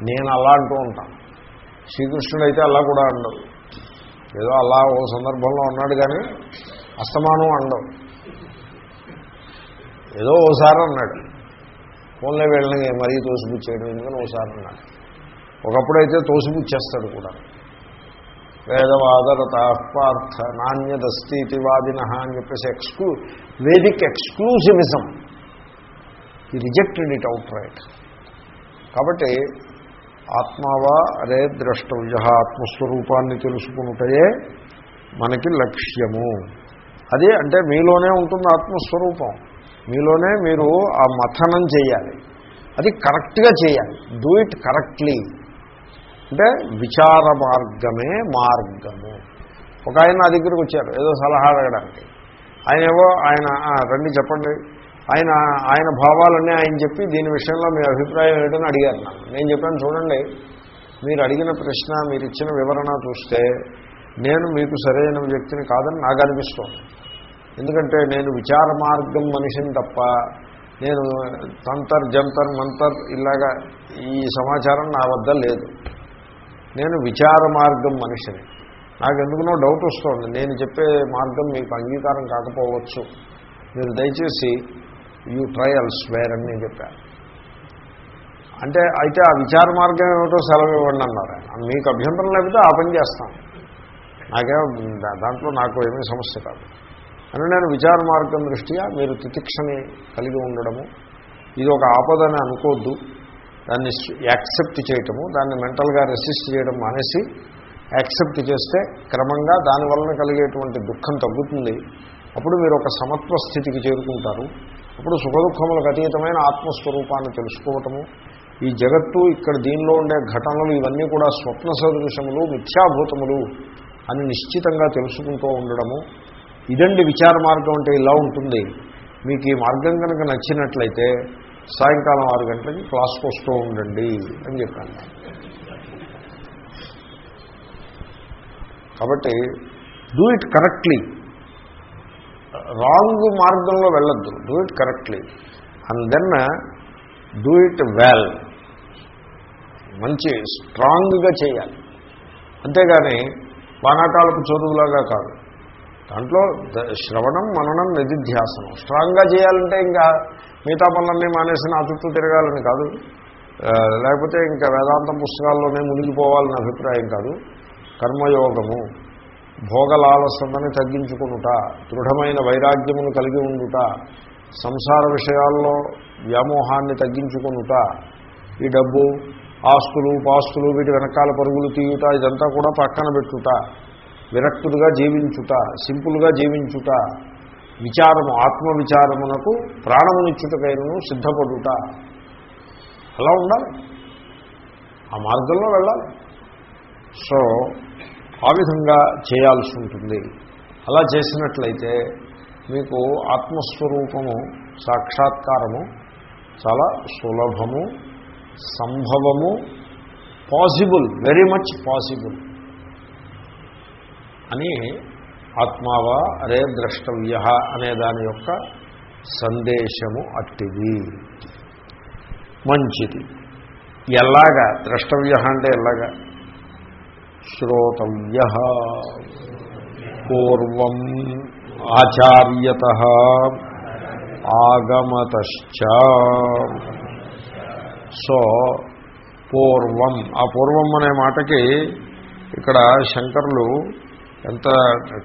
నేను అలా అంటూ ఉంటాను. శ్రీకృష్ణుడు అయితే అలా కూడా అండవు. ఏదో అలా ఓ సందర్భంలో ఉన్నాడు కానీ అస్తమానం అండవు. ఏదో ఓసారి అన్నాడు. ఫోన్లో వెళ్ళిన మరీ తోసిపుచ్చేయడం ఎందుకని ఓసారి అన్నాడు. ఒకప్పుడైతే తోసిపుచ్చేస్తాడు కూడా. వేదవాదరత పార్థ నాణ్యదస్తీతి వాదిన అని చెప్పేసి ఎక్స్క్లూ వేదిక్ ఎక్స్క్లూజివిజం. ఈ రిజెక్టెడ్ ఇట్ అవుట్ రైట్ కాబట్టి ఆత్మావా అరే ద్రష్టవ్య ఆత్మస్వరూపాన్ని తెలుసుకుంటే మనకి లక్ష్యము. అదే అంటే మీలోనే ఉంటుంది ఆత్మస్వరూపం. మీలోనే మీరు ఆ మథనం చేయాలి. అది కరెక్ట్గా చేయాలి. డూ ఇట్ కరెక్ట్లీ అంటే విచార మార్గమే. మార్గము ఒక ఆయన నా దగ్గరికి వచ్చారు ఏదో సలహా అడగడానికి. ఆయన ఏవో ఆయన రండి చెప్పండి. ఆయన ఆయన భావాలన్నీ ఆయన చెప్పి దీని విషయంలో మీ అభిప్రాయం ఏంటని అడిగారు నాకు నేను చెప్పాను చూడండి మీరు అడిగిన ప్రశ్న మీరు ఇచ్చిన వివరణ చూస్తే నేను మీకు సరైన వ్యక్తిని కాదని నాకు అనిపిస్తోంది. ఎందుకంటే నేను విచార మార్గం మనిషిని తప్ప నేను తంతర్ జంతర్ మంతర్ ఇలాగా ఈ సమాచారం నా వద్ద లేదు. నేను విచార మార్గం మనిషిని. నాకు ఎందుకునో డౌట్ వస్తుంది. నేను చెప్పే మార్గం మీకు అంగీకారం కాకపోవచ్చు. మీరు దయచేసి యూ ట్రయల్స్ వేర్ అని నేను చెప్పాను అంటే అయితే ఆ విచార మార్గం ఏమిటో సెలవు ఇవ్వండి అన్నారు ఆయన. మీకు అభ్యంతరం లేకపోతే ఆ పని చేస్తాం నాకే దాంట్లో నాకు ఏమీ సమస్య కాదు. అని నేను విచార మార్గం దృష్ట్యా మీరు తితిక్షని కలిగి ఉండడము. ఇది ఒక ఆపదని అనుకోవద్దు దాన్ని యాక్సెప్ట్ చేయటము దాన్ని మెంటల్గా రెసిస్ట్ చేయడం మానేసి యాక్సెప్ట్ చేస్తే క్రమంగా దానివలన కలిగేటువంటి దుఃఖం తగ్గుతుంది. అప్పుడు మీరు ఒక సమత్వ స్థితికి చేరుకుంటారు. అప్పుడు సుఖదుఖములకు అతీతమైన ఆత్మస్వరూపాన్ని తెలుసుకోవటము. ఈ జగత్తు ఇక్కడ దీనిలో ఉండే ఘటనలు ఇవన్నీ కూడా స్వప్న సదృశములు మిథ్యాభూతములు అని నిశ్చితంగా తెలుసుకుంటూ ఉండడము. ఇదండి విచార మార్గం అంటే ఇలా ఉంటుంది. మీకు ఈ మార్గం కనుక నచ్చినట్లయితే సాయంకాలం ఆరు గంటలకి క్లాస్కి వస్తూ ఉండండి అని చెప్పాను. కాబట్టి డూ ఇట్ కరెక్ట్లీ రాంగ్ మార్గంలో వెళ్ళద్దు. Do it correctly and then do it well మంచి స్ట్రాంగ్గా చేయాలి. అంతేగాని వానాకాలపు చదువులాగా కాదు. దాంట్లో శ్రవణం మననం నిధిధ్యాసనం. స్ట్రాంగ్గా చేయాలంటే ఇంకా మిగతా పనులన్నీ మానేసి నా చుట్టూ తిరగాలని కాదు. లేకపోతే ఇంకా వేదాంతం పుస్తకాల్లోనే మునిగిపోవాలని అభిప్రాయం కాదు. కర్మయోగము భోగలాలసతని తగ్గించుకునుట దృఢమైన వైరాగ్యమును కలిగి ఉండుట సంసార విషయాల్లో వ్యామోహాన్ని తగ్గించుకునుట ఈ డబ్బు ఆస్తులు పాస్తులు వీటి వెనకాల పరుగులు తీయుట ఇదంతా కూడా పక్కన పెట్టుట విరక్తుడుగా జీవించుట సింపుల్గా జీవించుట విచారము ఆత్మవిచారమునకు ప్రాణమునిచ్చుటకైనను సిద్ధపడుట. అలా ఉండాలి. ఆ మార్గంలో వెళ్ళాలి. సో ఆ విధంగా చేయాల్సి ఉంటుంది. అలా చేసినట్లయితే మీకు ఆత్మస్వరూపము సాక్షాత్కారము చాలా సులభము సంభవము పాసిబుల్ వెరీ మచ్ పాసిబుల్ అని ఆత్మావా అరే ద్రష్టవ్య అనే దాని యొక్క సందేశము అట్టిది. మంచిది. ఎలాగా? ద్రష్టవ్య అంటే ఎలాగా? శ్రోతవ్య. పూర్వం ఆచార్యత ఆగమతశ్చ. సో పూర్వం ఆ పూర్వం అనే మాటకి ఇక్కడ శంకర్లు ఎంత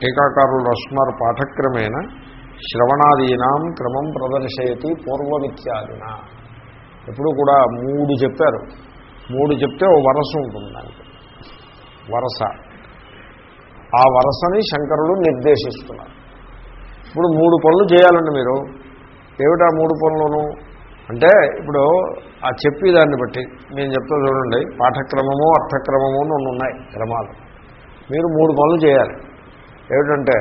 టీకాకారులు రాస్తున్నారు పాఠక్రమేణ శ్రవణాదీనాం క్రమం ప్రదర్శయతి పూర్వమిత్యాదిన. ఎప్పుడు కూడా మూడు చెప్పారు. మూడు చెప్తే ఓ వరస ఉంటుంది దానికి. వరస. ఆ వరసని శంకరుడు నిర్దేశిస్తున్నారు. ఇప్పుడు మూడు పనులు చేయాలండి మీరు. ఏమిటా మూడు పనులను? అంటే ఇప్పుడు ఆ చెప్పేదాన్ని బట్టి నేను చెప్తా చూడండి. పాఠక్రమము అర్థక్రమము అని ఉన్నాయి క్రమాలు. మీరు మూడు పనులు చేయాలి. ఏమిటంటే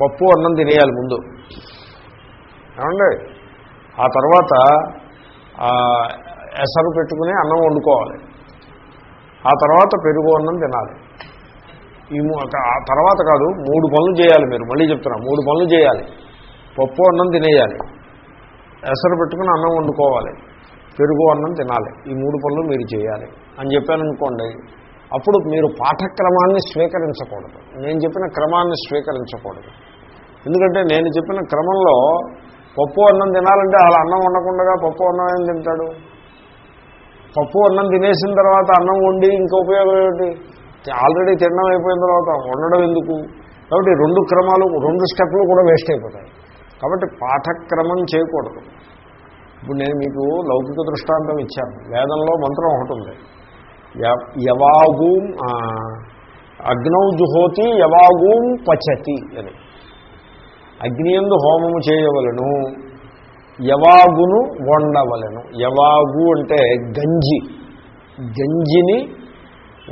పప్పు అన్నం తినేయాలి ముందు. ఏమండి? ఆ తర్వాత ఎసరు పెట్టుకుని అన్నం వండుకోవాలి. ఆ తర్వాత పెరుగు అన్నం తినాలి. ఈ ఆ తర్వాత కాదు మూడు పనులు చేయాలి మీరు. మళ్ళీ చెప్తున్నా మూడు పనులు చేయాలి. పప్పు అన్నం తినేయాలి. ఎసరు పెట్టుకుని అన్నం వండుకోవాలి. పెరుగు అన్నం తినాలి. ఈ మూడు పనులు మీరు చేయాలి. అని చెప్పాననుకోండి అప్పుడు మీరు పాఠక్రమాన్ని స్వీకరించకూడదు. నేను చెప్పిన క్రమాన్ని స్వీకరించకూడదు. ఎందుకంటే నేను చెప్పిన క్రమంలో పప్పు అన్నం తినాలంటే అలా అన్నం వండకుండా పప్పు అన్నం ఏం తింటాడు? పప్పు అన్నం తినేసిన తర్వాత అన్నం వండి ఇంకా ఉపయోగం ఏమిటి? ఆల్రెడీ తినడం అయిపోయిన తర్వాత వండడం ఎందుకు? కాబట్టి రెండు క్రమాలు రెండు స్టెప్లు కూడా వేస్ట్ అయిపోతాయి. కాబట్టి పాఠక్రమం చేయకూడదు. ఇప్పుడు నేను మీకు లౌకిక దృష్టాంతం ఇచ్చాను. వేదంలో మంత్రం ఒకటి ఉంది. యవాగూం అగ్నౌ జుహోతి యవాగూం పచతి అని. అగ్నియందు హోమము చేయవలను యవాగును వండవలను. యవాగు అంటే గంజి. గంజిని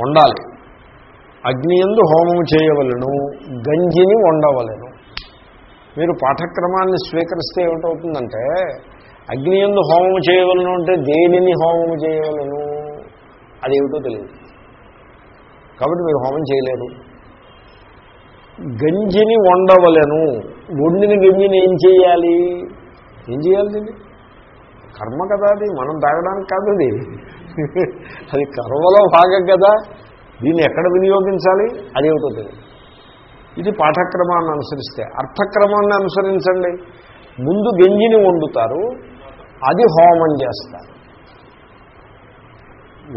వండాలి. అగ్నియందు హోమము చేయవలను గంజిని వండవలను. మీరు పాఠక్రమాన్ని స్వీకరిస్తే ఏమిటవుతుందంటే అగ్నియందు హోమము చేయవలను అంటే దేనిని హోమము చేయవలను? అదేమిటో తెలియదు. కాబట్టి మీరు హోమం చేయలేరు. గంజిని వండవలను. వండిన గంజిని ఏం చేయాలి? ఏం చేయాలి దీన్ని? కర్మ కదా అది మనం తాగడానికి కాదు అది. అది కర్మలో భాగం కదా. దీన్ని ఎక్కడ వినియోగించాలి? అదేమిటో తెలియదు. ఇది పాఠక్రమాన్ని అనుసరిస్తే అర్థక్రమాన్ని అనుసరించండి. ముందు గంజిని వండుతారు. అది హోమం చేస్తారు.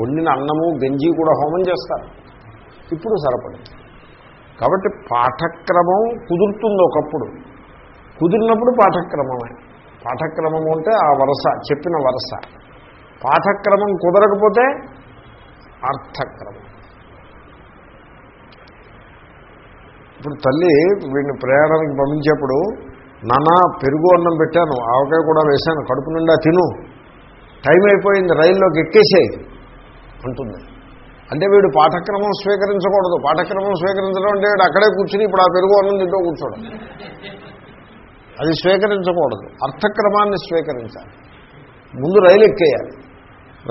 వండిన అన్నము గంజి కూడా హోమం చేస్తారు. ఇప్పుడు సరిపడింది. కాబట్టి పాఠక్రమం కుదురుతుంది ఒకప్పుడు. కుదిరినప్పుడు పాఠక్రమమే. పాఠక్రమము అంటే ఆ వరస చెప్పిన వరస. పాఠక్రమం కుదరకపోతే అర్థక్రమం. ఇప్పుడు తల్లి వీడిని ప్రయాణానికి పంపించేప్పుడు నాన్న పెరుగు అన్నం పెట్టాను ఆవకాయ కూడా వేశాను కడుపు నిండా తిను. టైం అయిపోయింది రైల్లోకి ఎక్కేసేయి అంటుంది. అంటే వీడు పాఠక్రమం స్వీకరించకూడదు. పాఠక్రమం స్వీకరించడం అంటే వీడు అక్కడే కూర్చుని ఇప్పుడు ఆ పెరుగు అన్నం తింటూ కూర్చోడం. అది స్వీకరించకూడదు. అర్థక్రమాన్ని స్వీకరించాలి. ముందు రైలు ఎక్కేయాలి.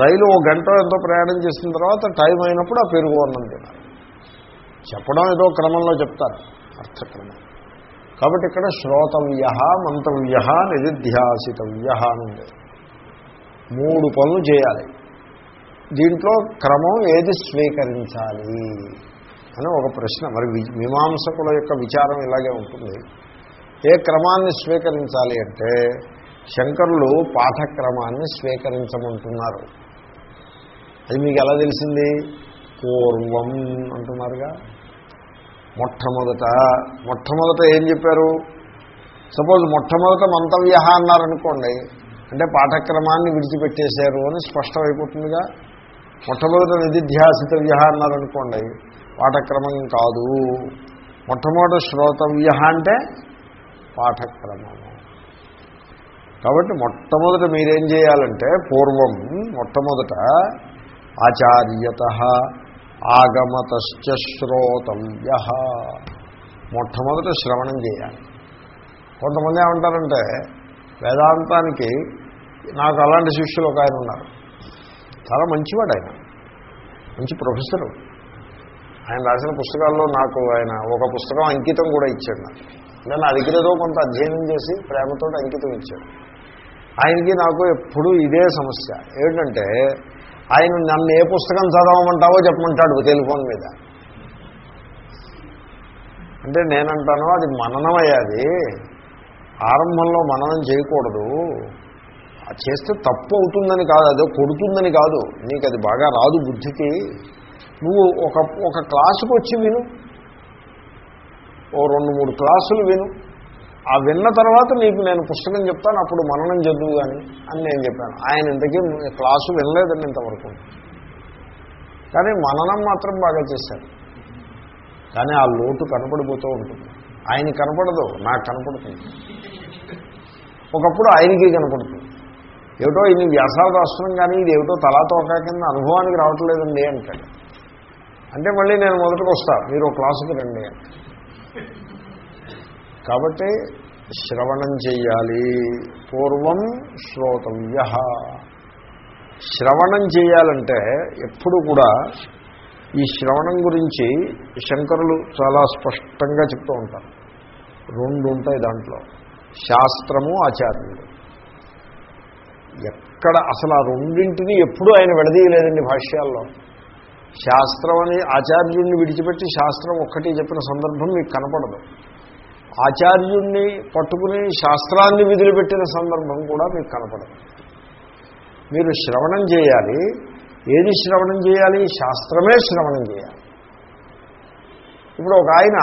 రైలు ఓ గంట ఎంతో ప్రయాణం చేసిన తర్వాత టైం అయినప్పుడు ఆ పెరుగు అన్నం తినాలి. చెప్పడం ఏదో క్రమంలో చెప్తారు. అర్థక్రమం. కాబట్టి ఇక్కడ శ్రోతవ్య మంతవ్య నిధిధ్యాసితవ్య అని ఉంది. మూడు పనులు చేయాలి. దీంట్లో క్రమం ఏది స్వీకరించాలి అని ఒక ప్రశ్న. మరి వి- మీమాంసకుల యొక్క విచారం ఇలాగే ఉంటుంది. ఏ క్రమాన్ని స్వీకరించాలి అంటే శంకరులు పాఠక్రమాన్ని స్వీకరించమంటున్నారు. అది మీకు ఎలా తెలిసింది? పూర్వం అంటున్నారుగా. మొట్టమొదట మొట్టమొదట ఏం చెప్పారు? సపోజ్ మొట్టమొదట మంతవ్య అన్నారనుకోండి అంటే పాఠక్రమాన్ని విడిచిపెట్టేశారు అని స్పష్టమైపోతుందిగా. మొట్టమొదట నిధిధ్యాసితవ్య అన్నారనుకోండి పాఠక్రమం కాదు. మొట్టమొదట శ్రోతవ్య అంటే పాఠక్రమము కాబట్టి మొట్టమొదట మీరేం చేయాలంటే పూర్వం మొట్టమొదట ఆచార్యత ఆగమతశ్చ శ్రోతవ్య మొట్టమొదట శ్రవణం చేయాలి. కొంతమంది ఏమంటారంటే వేదాంతానికి నాకు అలాంటి శిష్యులు ఒక ఆయన ఉన్నారు. చాలా మంచివాడు ఆయన. మంచి ప్రొఫెసరు. ఆయన రాసిన పుస్తకాల్లో నాకు ఆయన ఒక పుస్తకం అంకితం కూడా ఇచ్చాడు నాకు. నేను నా దగ్గర ఏదో కొంత అధ్యయనం చేసి ప్రేమతో అంకితం ఇచ్చాడు. ఆయనకి నాకు ఎప్పుడూ ఇదే సమస్య. ఏమిటంటే ఆయన నన్ను ఏ పుస్తకం చదవమంటావో చెప్పమంటాడు టెలిఫోన్ మీద. అంటే నేనంటాను అది మననమయ్యాది ఆరంభంలో మననం చేయకూడదు. అది చేస్తే తప్పు అవుతుందని కాదు అదో కొడుతుందని కాదు. నీకు అది బాగా రాదు బుద్ధికి. నువ్వు ఒక ఒక క్లాసుకు వచ్చి విను. ఓ రెండు మూడు క్లాసులు విను. ఆ విన్న తర్వాత నీకు నేను పుస్తకం చెప్తాను అప్పుడు మననం చదువు కానీ అని నేను చెప్పాను. ఆయన ఇంతకీ క్లాసు వినలేదండి ఇంతవరకు. కానీ మననం మాత్రం బాగా చేశారు కానీ ఆ లోటు కనపడిపోతూ ఉంటుంది. ఆయన కనపడదు నాకు కనపడుతుంది. ఒకప్పుడు ఆయనకి కనపడుతుంది. ఏమిటో ఇన్ని వ్యాసాలు రాస్తున్నాం కానీ ఇది ఏమిటో తలాతోక కింద అనుభవానికి రావట్లేదండి అంటాడు. అంటే మళ్ళీ నేను మొదటికి వస్తా మీరు ఒక క్లాసుకి రండి అంటే కాబట్టి శ్రవణం చేయాలి పూర్వం శ్రోతవ్య. శ్రవణం చేయాలంటే ఎప్పుడు కూడా ఈ శ్రవణం గురించి శంకరులు చాలా స్పష్టంగా చెప్తూ ఉంటారు. రెండు ఉంటాయి దాంట్లో. శాస్త్రము ఆచార్యుడు. ఎక్కడ అసలు ఆ రెండింటిని ఎప్పుడూ ఆయన విడదీయలేదండి భాష్యాల్లో. శాస్త్రం అని ఆచార్యుడిని విడిచిపెట్టి శాస్త్రం ఒక్కటి చెప్పిన సందర్భం మీకు కనపడదు. ఆచార్యుణ్ణి పట్టుకుని శాస్త్రాన్ని విదిలిపెట్టిన సందర్భం కూడా మీకు కనపడదు. మీరు శ్రవణం చేయాలి. ఏది శ్రవణం చేయాలి? శాస్త్రమే శ్రవణం చేయాలి. ఇప్పుడు ఒక ఆయన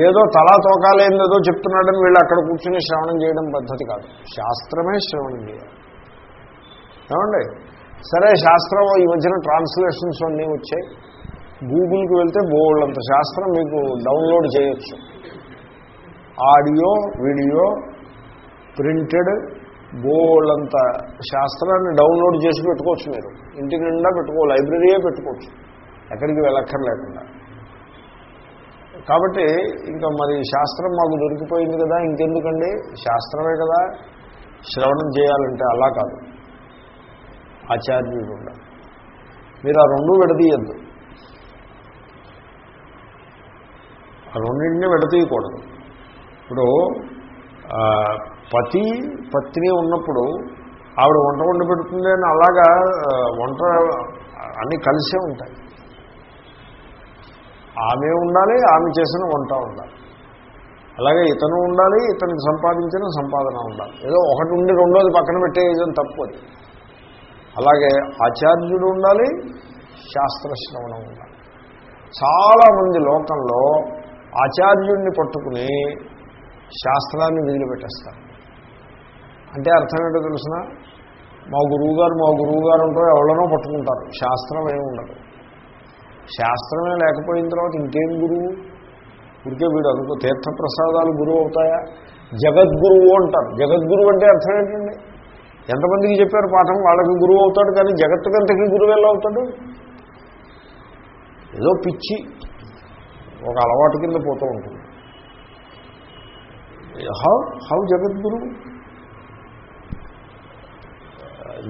ఏదో తలా తోకాలేదో చెప్తున్నాడని వీళ్ళు అక్కడ కూర్చుని శ్రవణం చేయడం పద్ధతి కాదు. శాస్త్రమే శ్రవణం చేయాలి. ఏమండి? సరే శాస్త్రం ఈ మధ్యన ట్రాన్స్లేషన్స్ అన్నీ వచ్చాయి. గూగుల్కి వెళ్తే బోల్డంత శాస్త్రం మీకు డౌన్లోడ్ చేయొచ్చు. ఆడియో వీడియో ప్రింటెడ్ బోల్డంత శాస్త్రాన్ని డౌన్లోడ్ చేసి పెట్టుకోవచ్చు మీరు. ఇంటి నిండా పెట్టుకో లైబ్రరీయే పెట్టుకోవచ్చు. ఎక్కడికి వెళ్ళక్కర్లేకుండా. కాబట్టి ఇంకా మరి శాస్త్రం మాకు దొరికిపోయింది కదా ఇంకెందుకండి? శాస్త్రమే కదా. శ్రవణం చేయాలంటే అలా కాదు. ఆచార్యుడు మీరు ఆ రెండు విడదీయద్దు. ఆ రెండింటినీ విడతీయకూడదు ఇప్పుడు పతి పత్ని ఉన్నప్పుడు ఆవిడ వంట వండి పెడుతుంది అని అలాగా వంట అన్నీ కలిసే ఉంటాయి. ఆమె ఉండాలి ఆమె చేసిన వంట ఉండాలి. అలాగే ఇతను ఉండాలి ఇతనికి సంపాదించిన సంపాదన ఉండాలి. ఏదో ఒకటి ఉండి రెండోది పక్కన పెట్టేయడం తప్పు అది. అలాగే ఆచార్యుడు ఉండాలి శాస్త్రశ్రవణం ఉండాలి. చాలామంది లోకంలో ఆచార్యుడిని పట్టుకుని శాస్త్రాన్ని వదిలిపెట్టేస్తారు. అంటే అర్థం ఏంటో తెలిసిన? మా గురువుగారు మా గురువుగారు ఉంటారో ఎవరినో పట్టుకుంటారు. శాస్త్రం ఏమి ఉండదు. శాస్త్రమే లేకపోయిన తర్వాత ఇంకేం గురువు? ఇంకే వీడు అనుకో తీర్థప్రసాదాలు గురువు అవుతాయా? జగద్గురువు అంటారు. జగద్గురువు అంటే అర్థం ఏంటండి? ఎంతమందికి చెప్పారు పాఠం? వాళ్ళకి గురువు అవుతాడు కానీ జగత్తుకంతకి గురువు ఎలా అవుతాడు? ఏదో పిచ్చి. ఒక అలవాటు కింద పోతూ ఉంటుంది. హౌ హౌ జగద్గురు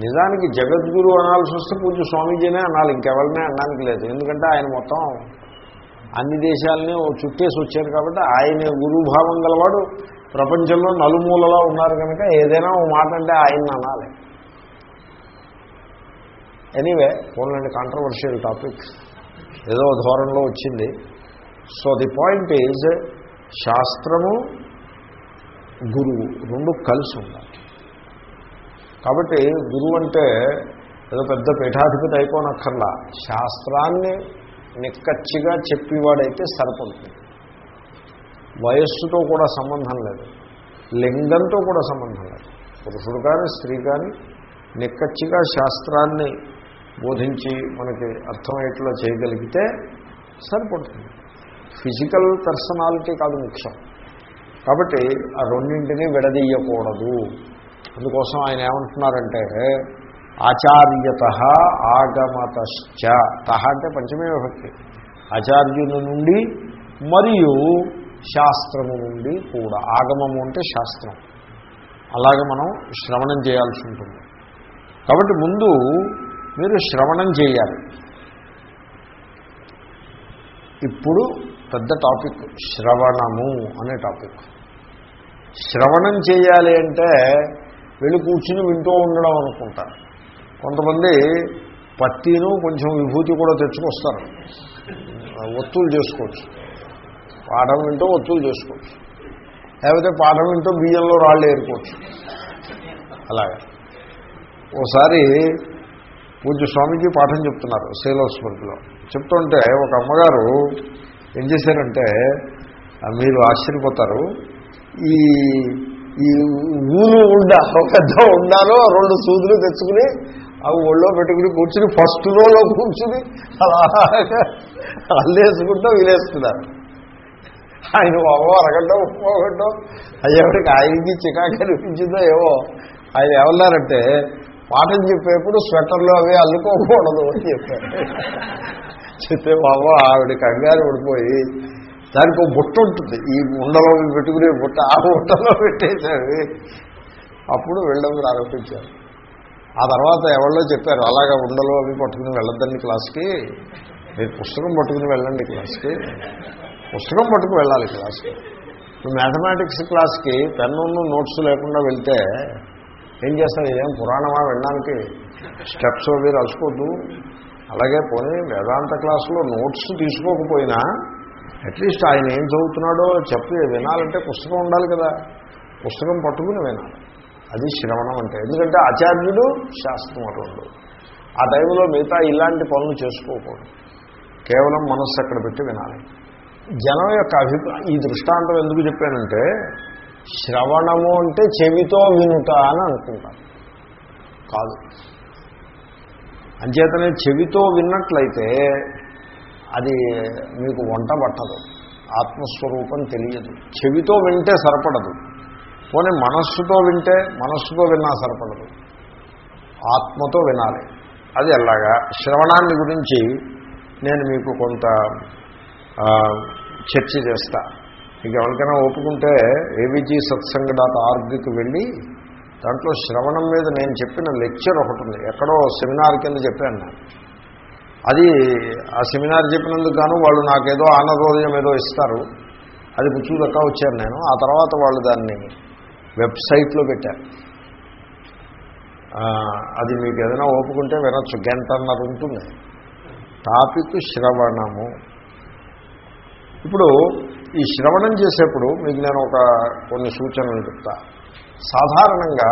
నిజానికి జగద్గురు అనాల్సి వస్తే పూజ స్వామీజీనే అనాలి ఇంకెవరినే అనడానికి లేదు. ఎందుకంటే ఆయన మొత్తం అన్ని దేశాలని చుట్టేసి వచ్చారు కాబట్టి ఆయన గురుభావం గలవాడు. ప్రపంచంలో నలుమూలలో ఉన్నారు కనుక ఏదైనా ఓ మాట అంటే ఆయన అనాలి. ఎనీవే ఓన్లండి కాంట్రవర్షియల్ టాపిక్ ఏదో ధోరణిలో వచ్చింది. సో ది పాయింట్ ఈజ్ శాస్త్రము గురువు రెండు కలిసి ఉండాలి. కాబట్టి గురువు అంటే ఏదో పెద్ద పీఠాధిపతి అయిపోనక్కర్లా. శాస్త్రాన్ని నిక్కచ్చిగా చెప్పేవాడైతే సరిపడుతుంది వయస్సుతో కూడా సంబంధం లేదు. లింగంతో కూడా సంబంధం లేదు. పురుషుడు కానీ స్త్రీ కానీ నిక్కచ్చిగా శాస్త్రాన్ని బోధించి మనకి అర్థమయ్యేట్లా చేయగలిగితే సరిపడుతుంది ఫిజికల్ పర్సనాలిటీ కాదు ముఖ్యం. కాబట్టి ఆ రెండింటినీ విడదీయకూడదు. అందుకోసం ఆయన ఏమంటున్నారంటే ఆచార్యత ఆగమతశ్చ. తహ అంటే పంచమే విభక్తి. ఆచార్యుని నుండి మరియు శాస్త్రము నుండి కూడా. ఆగమము అంటే శాస్త్రం. అలాగే మనం శ్రవణం చేయాల్సి ఉంటుంది. కాబట్టి ముందు మీరు శ్రవణం చేయాలి. ఇప్పుడు పెద్ద టాపిక్ శ్రవణము అనే టాపిక్. శ్రవణం చేయాలి అంటే వెళ్ళి కూర్చుని వింటూ ఉండడం అనుకుంటారు. కొంతమంది పత్తిను కొంచెం విభూతి కూడా తెచ్చుకొస్తారు. ఒత్తులు చేసుకోవచ్చు. పాఠం వింటూ ఒత్తులు చేసుకోవచ్చు. లేకపోతే పాఠం వింటూ బియ్యంలో రాళ్ళు ఏరుకోవచ్చు. అలాగే. ఓసారి పూజ్య స్వామికి పాఠం చెప్తున్నారు శైలస్మృతిలో చెప్తుంటే ఒక అమ్మగారు ఏం చేశారంటే మీరు ఆశ్చర్యపోతారు. ఈ ఈ ఊరు ఉండ ఒక పెద్ద ఉండాలో రెండు సూదులు తెచ్చుకుని అవి ఒళ్ళో పెట్టుకుని కూర్చుని ఫస్ట్ రోలో కూర్చుని అలాగా అల్లేసుకుంటూ వీలేస్తున్నారు ఆయన అవ్వ అరగంట ఒక్కోగంట అయ్యేవాడికి ఆయనకి చికాకు అనిపించిందో ఏవో ఆయన ఏమన్నారంటే పాఠం చెప్పేప్పుడు స్వెటర్లు అవి అల్లుకోకూడదు అని చెప్పారు. చెప్తే అవ్వ ఆవిడ కంగారు పడిపోయి దానికి ఒక బుట్ట ఉంటుంది. ఈ ఉండలో పెట్టుకునే బుట్ట ఆ బుట్టలో పెట్టేశాడు అప్పుడు వెళ్ళడం ప్రారంభించారు ఆ తర్వాత ఎవరో చెప్పారు అలాగా ఉండలో అవి పట్టుకుని వెళ్ళొద్దండి క్లాస్కి. మీరు పుస్తకం పట్టుకుని వెళ్ళండి క్లాస్కి. పుస్తకం పట్టుకు వెళ్ళాలి క్లాస్కి. మ్యాథమెటిక్స్ క్లాస్కి పెన్ను నోట్స్ లేకుండా వెళ్తే ఏం చేస్తారు? ఇదేం పురాణమా వినడానికి? స్టెప్స్ అవి రాసుకోవద్దు అలాగే పోనీ వేదాంత క్లాసులో నోట్స్ తీసుకోకపోయినా అట్లీస్ట్ ఆయన ఏం చదువుతున్నాడో చెప్పి వినాలంటే పుస్తకం ఉండాలి కదా. పుస్తకం పట్టుకుని వినాలి. అది శ్రవణం అంటే. ఎందుకంటే ఆచార్యుడు శాస్త్రం అటువంటి ఆ టైంలో మిగతా ఇలాంటి పనులు చేసుకోకూడదు. కేవలం మనస్సు అక్కడ పెట్టి వినాలి. జనం యొక్క అభిప్రాయం ఈ దృష్టాంతం ఎందుకు చెప్పానంటే శ్రవణము అంటే చెవితో వినుట అని అనుకుంటాను కాదు. అంచేతనే చెవితో విన్నట్లయితే అది మీకు వంట పట్టదు. ఆత్మస్వరూపం తెలియదు. చెవితో వింటే సరిపడదు. పోనీ మనస్సుతో వింటే మనస్సుతో విన్నా సరిపడదు. ఆత్మతో వినాలి. అది ఎలాగా? శ్రవణాన్ని గురించి నేను మీకు కొంత చర్చ చేస్తా. మీకు ఎవరికైనా ఒప్పుకుంటే ఏవిజీ సత్సంగ డాట్ ఆర్గ్కి వెళ్ళి దాంట్లో శ్రవణం మీద నేను చెప్పిన లెక్చర్ ఒకటి ఉంది. ఎక్కడో సెమినార్ కింద చెప్పాను. నేను అది ఆ సెమినార్ చెప్పినందుకు గాను వాళ్ళు నాకేదో ఆనందోదయం ఏదో ఇస్తారు. అది పుచ్చుకు వచ్చాను నేను. ఆ తర్వాత వాళ్ళు దాన్ని వెబ్సైట్లో పెట్టారు. అది మీకు ఏదైనా ఓపుకుంటే వినొచ్చు. గంటన్నర ఉంటుంది. టాపిక్ శ్రవణము. ఇప్పుడు ఈ శ్రవణం చేసేప్పుడు మీకు నేను ఒక కొన్ని సూచనలు చెప్తా. సాధారణంగా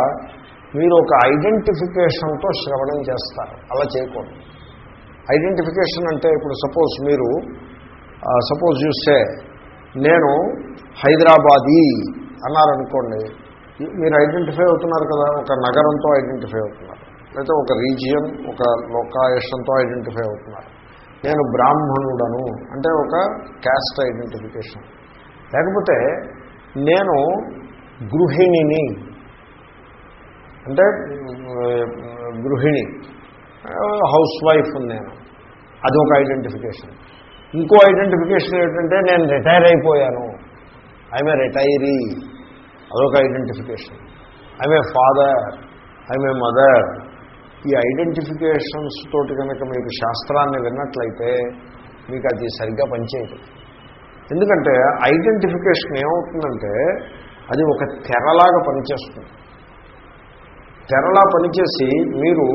మీరు ఒక ఐడెంటిఫికేషన్తో శ్రవణం చేస్తారు. అలా చేయకూడదు. ఐడెంటిఫికేషన్ అంటే ఇప్పుడు సపోజ్ మీరు సపోజ్ చూస్తే నేను హైదరాబాదీ అన్నారనుకోండి మీరు ఐడెంటిఫై అవుతున్నారు కదా ఒక నగరంతో ఐడెంటిఫై అవుతున్నారు లేకపోతే ఒక రీజియన్ ఒక లొకాయేషన్తో ఐడెంటిఫై అవుతున్నారు. నేను బ్రాహ్మణుడను అంటే ఒక క్యాస్ట్ ఐడెంటిఫికేషన్. లేకపోతే నేను గృహిణిని అంటే గృహిణి హౌస్ వైఫ్ నేను. అది ఒక ఐడెంటిఫికేషన్. ఇంకో ఐడెంటిఫికేషన్ ఏంటంటే నేను రిటైర్ అయిపోయాను. I'm a retiree. అదొక identification. I'm a father. I'm a mother. ఈ ఐడెంటిఫికేషన్స్ తోటి కనుక మీకు శాస్త్రాన్ని విన్నట్లయితే మీకు అది సరిగ్గా పనిచేయదు. ఎందుకంటే ఐడెంటిఫికేషన్ ఏమవుతుందంటే అది ఒక తెరలాగా పనిచేస్తుంది. తెరలా పనిచేసి మీరు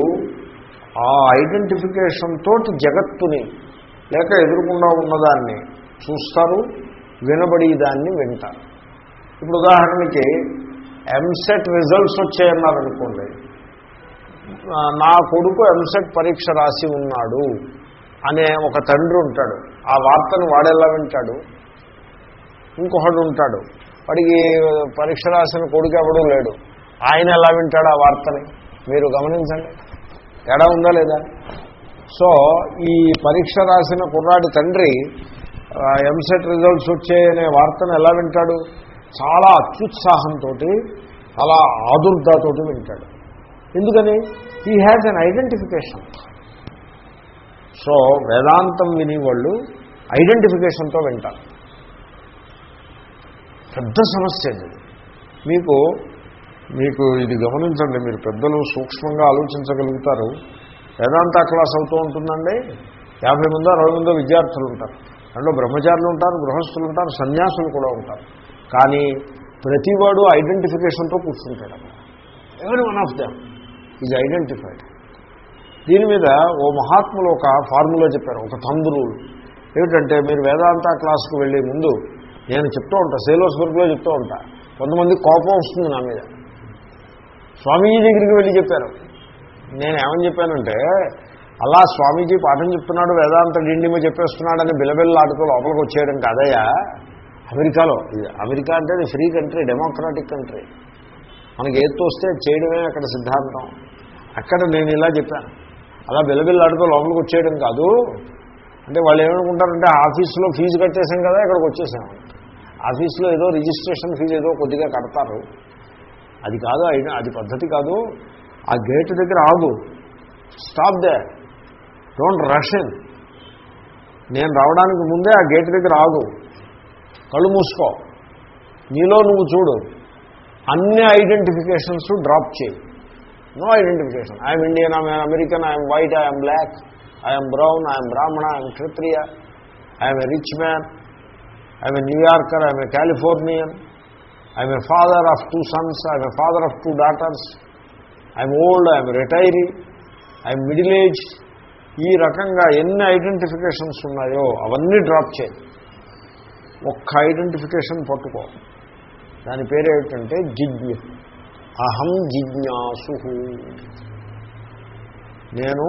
ఆ ఐడెంటిఫికేషన్ తోటి జగత్తుని లేక ఎదురుకుండా ఉన్నదాన్ని చూస్తారు వినబడి దాన్ని వింటారు. ఇప్పుడు ఉదాహరణకి ఎంసెట్ రిజల్ట్స్ వచ్చాయన్నారనుకోండి. నా కొడుకు ఎంసెట్ పరీక్ష రాసి ఉన్నాడు అనే ఒక తండ్రి ఉంటాడు. ఆ వార్తను వాడెలా వింటాడు. ఇంకొకడు ఉంటాడు. వాడికి పరీక్ష రాసిన కొడుకు ఎవడూ లేడు. ఆయన ఎలా వింటాడు ఆ వార్తని? మీరు గమనించండి. తేడా ఉందా లేదా? సో ఈ పరీక్ష రాసిన కుర్రాడి తండ్రి ఎంసెట్ రిజల్ట్స్ వచ్చాయనే వార్తను ఎలా వింటాడు? చాలా అత్యుత్సాహంతో చాలా ఆదుర్దాతోటి వింటాడు. ఎందుకని? He has an identification so వేదాంతం వినేవాళ్ళు ఐడెంటిఫికేషన్తో వింటారు. పెద్ద సమస్య ఇది మీకు మీకు ఇది గమనించండి మీరు పెద్దలు సూక్ష్మంగా ఆలోచించగలుగుతారు. వేదాంత క్లాస్ అవుతూ ఉంటుందండి. యాభై మందో అరవై మందో విద్యార్థులు ఉంటారు. అందులో బ్రహ్మచారులు ఉంటారు గృహస్థులు ఉంటారు సన్యాసులు కూడా ఉంటారు. కానీ ప్రతివాడు ఐడెంటిఫికేషన్తో కూర్చుంటాడు. ఎవరి one of them? Is identified. దీని మీద ఓ మహాత్ములు ఒక ఫార్ములా చెప్పారు ఒక తందురులు ఏమిటంటే మీరు వేదాంత క్లాస్కి వెళ్ళే ముందు నేను చెప్తూ ఉంటా సేలోస్ వర్క్లో చెప్తూ ఉంటా కొంతమంది కోపం వస్తుంది నా మీద. స్వామీజీ దగ్గరికి వెళ్ళి చెప్పారు. నేను ఏమని చెప్పానంటే అలా స్వామీజీ పాఠం చెప్తున్నాడు వేదాంత డిండిమ చెప్పేస్తున్నాడని బిలబిల్లాడుతూ లోపలికి వచ్చేయడం కాదయ్యా. అమెరికాలో ఇది అమెరికా అంటే అది ఫ్రీ కంట్రీ డెమోక్రాటిక్ కంట్రీ. మనకి ఏది తోస్తే చేయడమే అక్కడ సిద్ధాంతం. అక్కడ నేను ఇలా చెప్పాను. అలా బిలబిల్లాడుతూ లోపలికి వచ్చేయడం కాదు. అంటే వాళ్ళు ఏమనుకుంటారంటే ఆఫీసులో ఫీజు కట్టేసాం కదా ఇక్కడికి వచ్చేసాం ఆఫీసులో ఏదో రిజిస్ట్రేషన్ ఫీజు ఏదో కొద్దిగా కడతారు. అది కాదు అయినా అది పద్ధతి కాదు ఆ గేట్ దగ్గర ఆగు స్టాప్ దే డోంట్ రషన్ నేను రావడానికి ముందే ఆ గేట్ దగ్గర ఆగు కళ్ళు మూసుకో నీలో నువ్వు చూడు అన్ని ఐడెంటిఫికేషన్స్ డ్రాప్ చేయి no identification I'm Indian I'm American I'm white I'm black I'm brown I'm Brahmin I'm Kshatriya I'm a rich man I'm a New Yorker I'm a Californian I'm a father of two sons I'm a father of two daughters I'm old I'm retiree I'm middle age ఈ రకంగా ఎన్ని identifications ఉన్నాయో అవన్నీ drop చేయి. ఒక్క identification పట్టుకో. దాని పేరేమిటంటే జిజ్ఞ. అహం జిజ్ఞాసు. నేను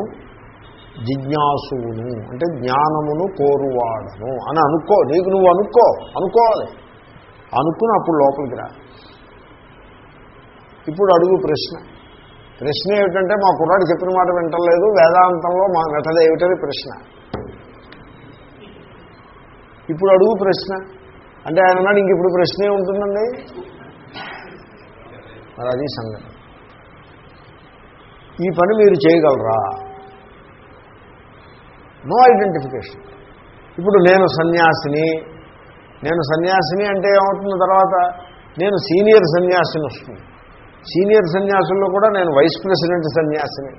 జిజ్ఞాసును అంటే జ్ఞానమును కోరువాడను అని అనుకో. నీకు నువ్వు అనుకో అనుకోవాలి. అనుకుని అప్పుడు లోపలికి రా. ఇప్పుడు అడుగు ప్రశ్న. ప్రశ్న ఏమిటంటే మా కుర్రాడు చెప్పిన మాట వింటలేదు వేదాంతంలో మా మెథడ్ ఏమిటని ప్రశ్న. ఇప్పుడు అడుగు ప్రశ్న. అంటే ఆయన అన్నాడు ఇంక ఇప్పుడు ప్రశ్నే ఉంటుందండి మరి అది సంగతి. ఈ పని మీరు చేయగలరా? నో ఐడెంటిఫికేషన్ ఇప్పుడు నేను సన్యాసిని నేను సన్యాసిని అంటే ఏమవుతుంది తర్వాత? నేను సీనియర్ సన్యాసిని వస్తుంది. సీనియర్ సన్యాసుల్లో కూడా నేను వైస్ ప్రెసిడెంట్ సన్యాసిని.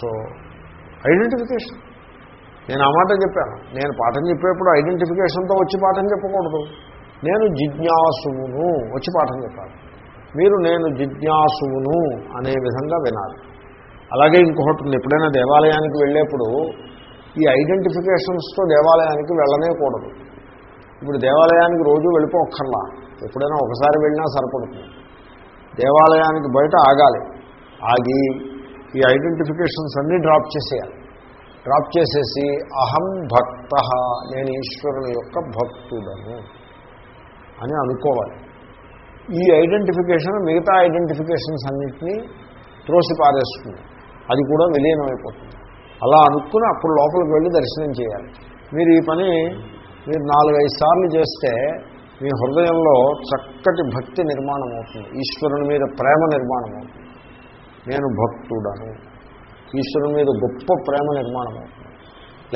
So identification. నేను ఆ మాట చెప్పాను. నేను పాఠం చెప్పేప్పుడు ఐడెంటిఫికేషన్తో వచ్చి పాఠం చెప్పకూడదు. నేను జిజ్ఞాసువును వచ్చి పాఠం చెప్పాలి. మీరు నేను జిజ్ఞాసువును అనే విధంగా వినాలి. అలాగే ఇంకొకటి ఎప్పుడైనా దేవాలయానికి వెళ్ళేప్పుడు ఈ ఐడెంటిఫికేషన్స్తో దేవాలయానికి వెళ్ళనేకూడదు ఇప్పుడు దేవాలయానికి రోజు వెళ్ళిపోక్కర్లా. ఎప్పుడైనా ఒకసారి వెళ్ళినా సరిపడుతుంది. దేవాలయానికి బయట ఆగాలి. ఆగి ఈ ఐడెంటిఫికేషన్స్ అన్నీ డ్రాప్ చేసేయాలి. డ్రాప్ చేసేసి అహం భక్త నేను ఈశ్వరుని యొక్క భక్తుడను అని అనుకోవాలి. ఈ ఐడెంటిఫికేషన్ మిగతా ఐడెంటిఫికేషన్స్ అన్నింటినీ త్రోసి పారేస్తుంది అది కూడా విలీనమైపోతుంది. అలా అనుకుని అప్పుడు లోపలికి వెళ్ళి దర్శనం చేయాలి. మీరు ఈ పని మీరు నాలుగైదు సార్లు చేస్తే మీ హృదయంలో చక్కటి భక్తి నిర్మాణం అవుతుంది. ఈశ్వరుని మీద ప్రేమ నిర్మాణం అవుతుంది. నేను భక్తుడను. ఈశ్వరుని మీద గొప్ప ప్రేమ నిర్మాణం అవుతుంది.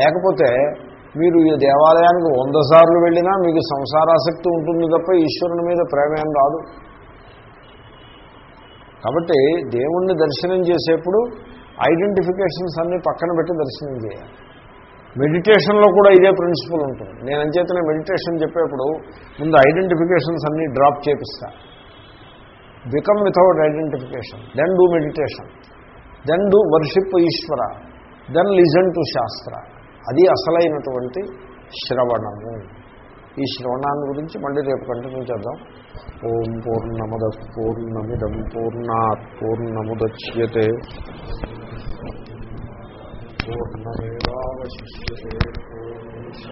లేకపోతే మీరు ఈ దేవాలయానికి వంద సార్లు వెళ్ళినా మీకు సంసారాసక్తి ఉంటుంది తప్ప ఈశ్వరుని మీద ప్రేమ ఏం రాదు. కాబట్టి దేవుణ్ణి దర్శనం చేసేప్పుడు ఐడెంటిఫికేషన్స్ అన్నీ పక్కన పెట్టి దర్శనం చేయాలి. మెడిటేషన్లో కూడా ఇదే ప్రిన్సిపల్ ఉంటుంది. నేను అంచేతనే మెడిటేషన్ చెప్పేప్పుడు ముందు ఐడెంటిఫికేషన్స్ అన్నీ డ్రాప్ చేపిస్తా. Become without identification then do meditation then do worship Ishwara then listen to shastra అది అసలైనటువంటి శ్రవణము. ఈ శ్రవణాన్ని గురించి మళ్ళీ రేపు కంటిన్యూ చేద్దాం. ఓం పూర్ణమద పూర్ణమిదం పూర్ణాత్ పూర్ణముద్యతే. पूर्णमेवावशिष्यते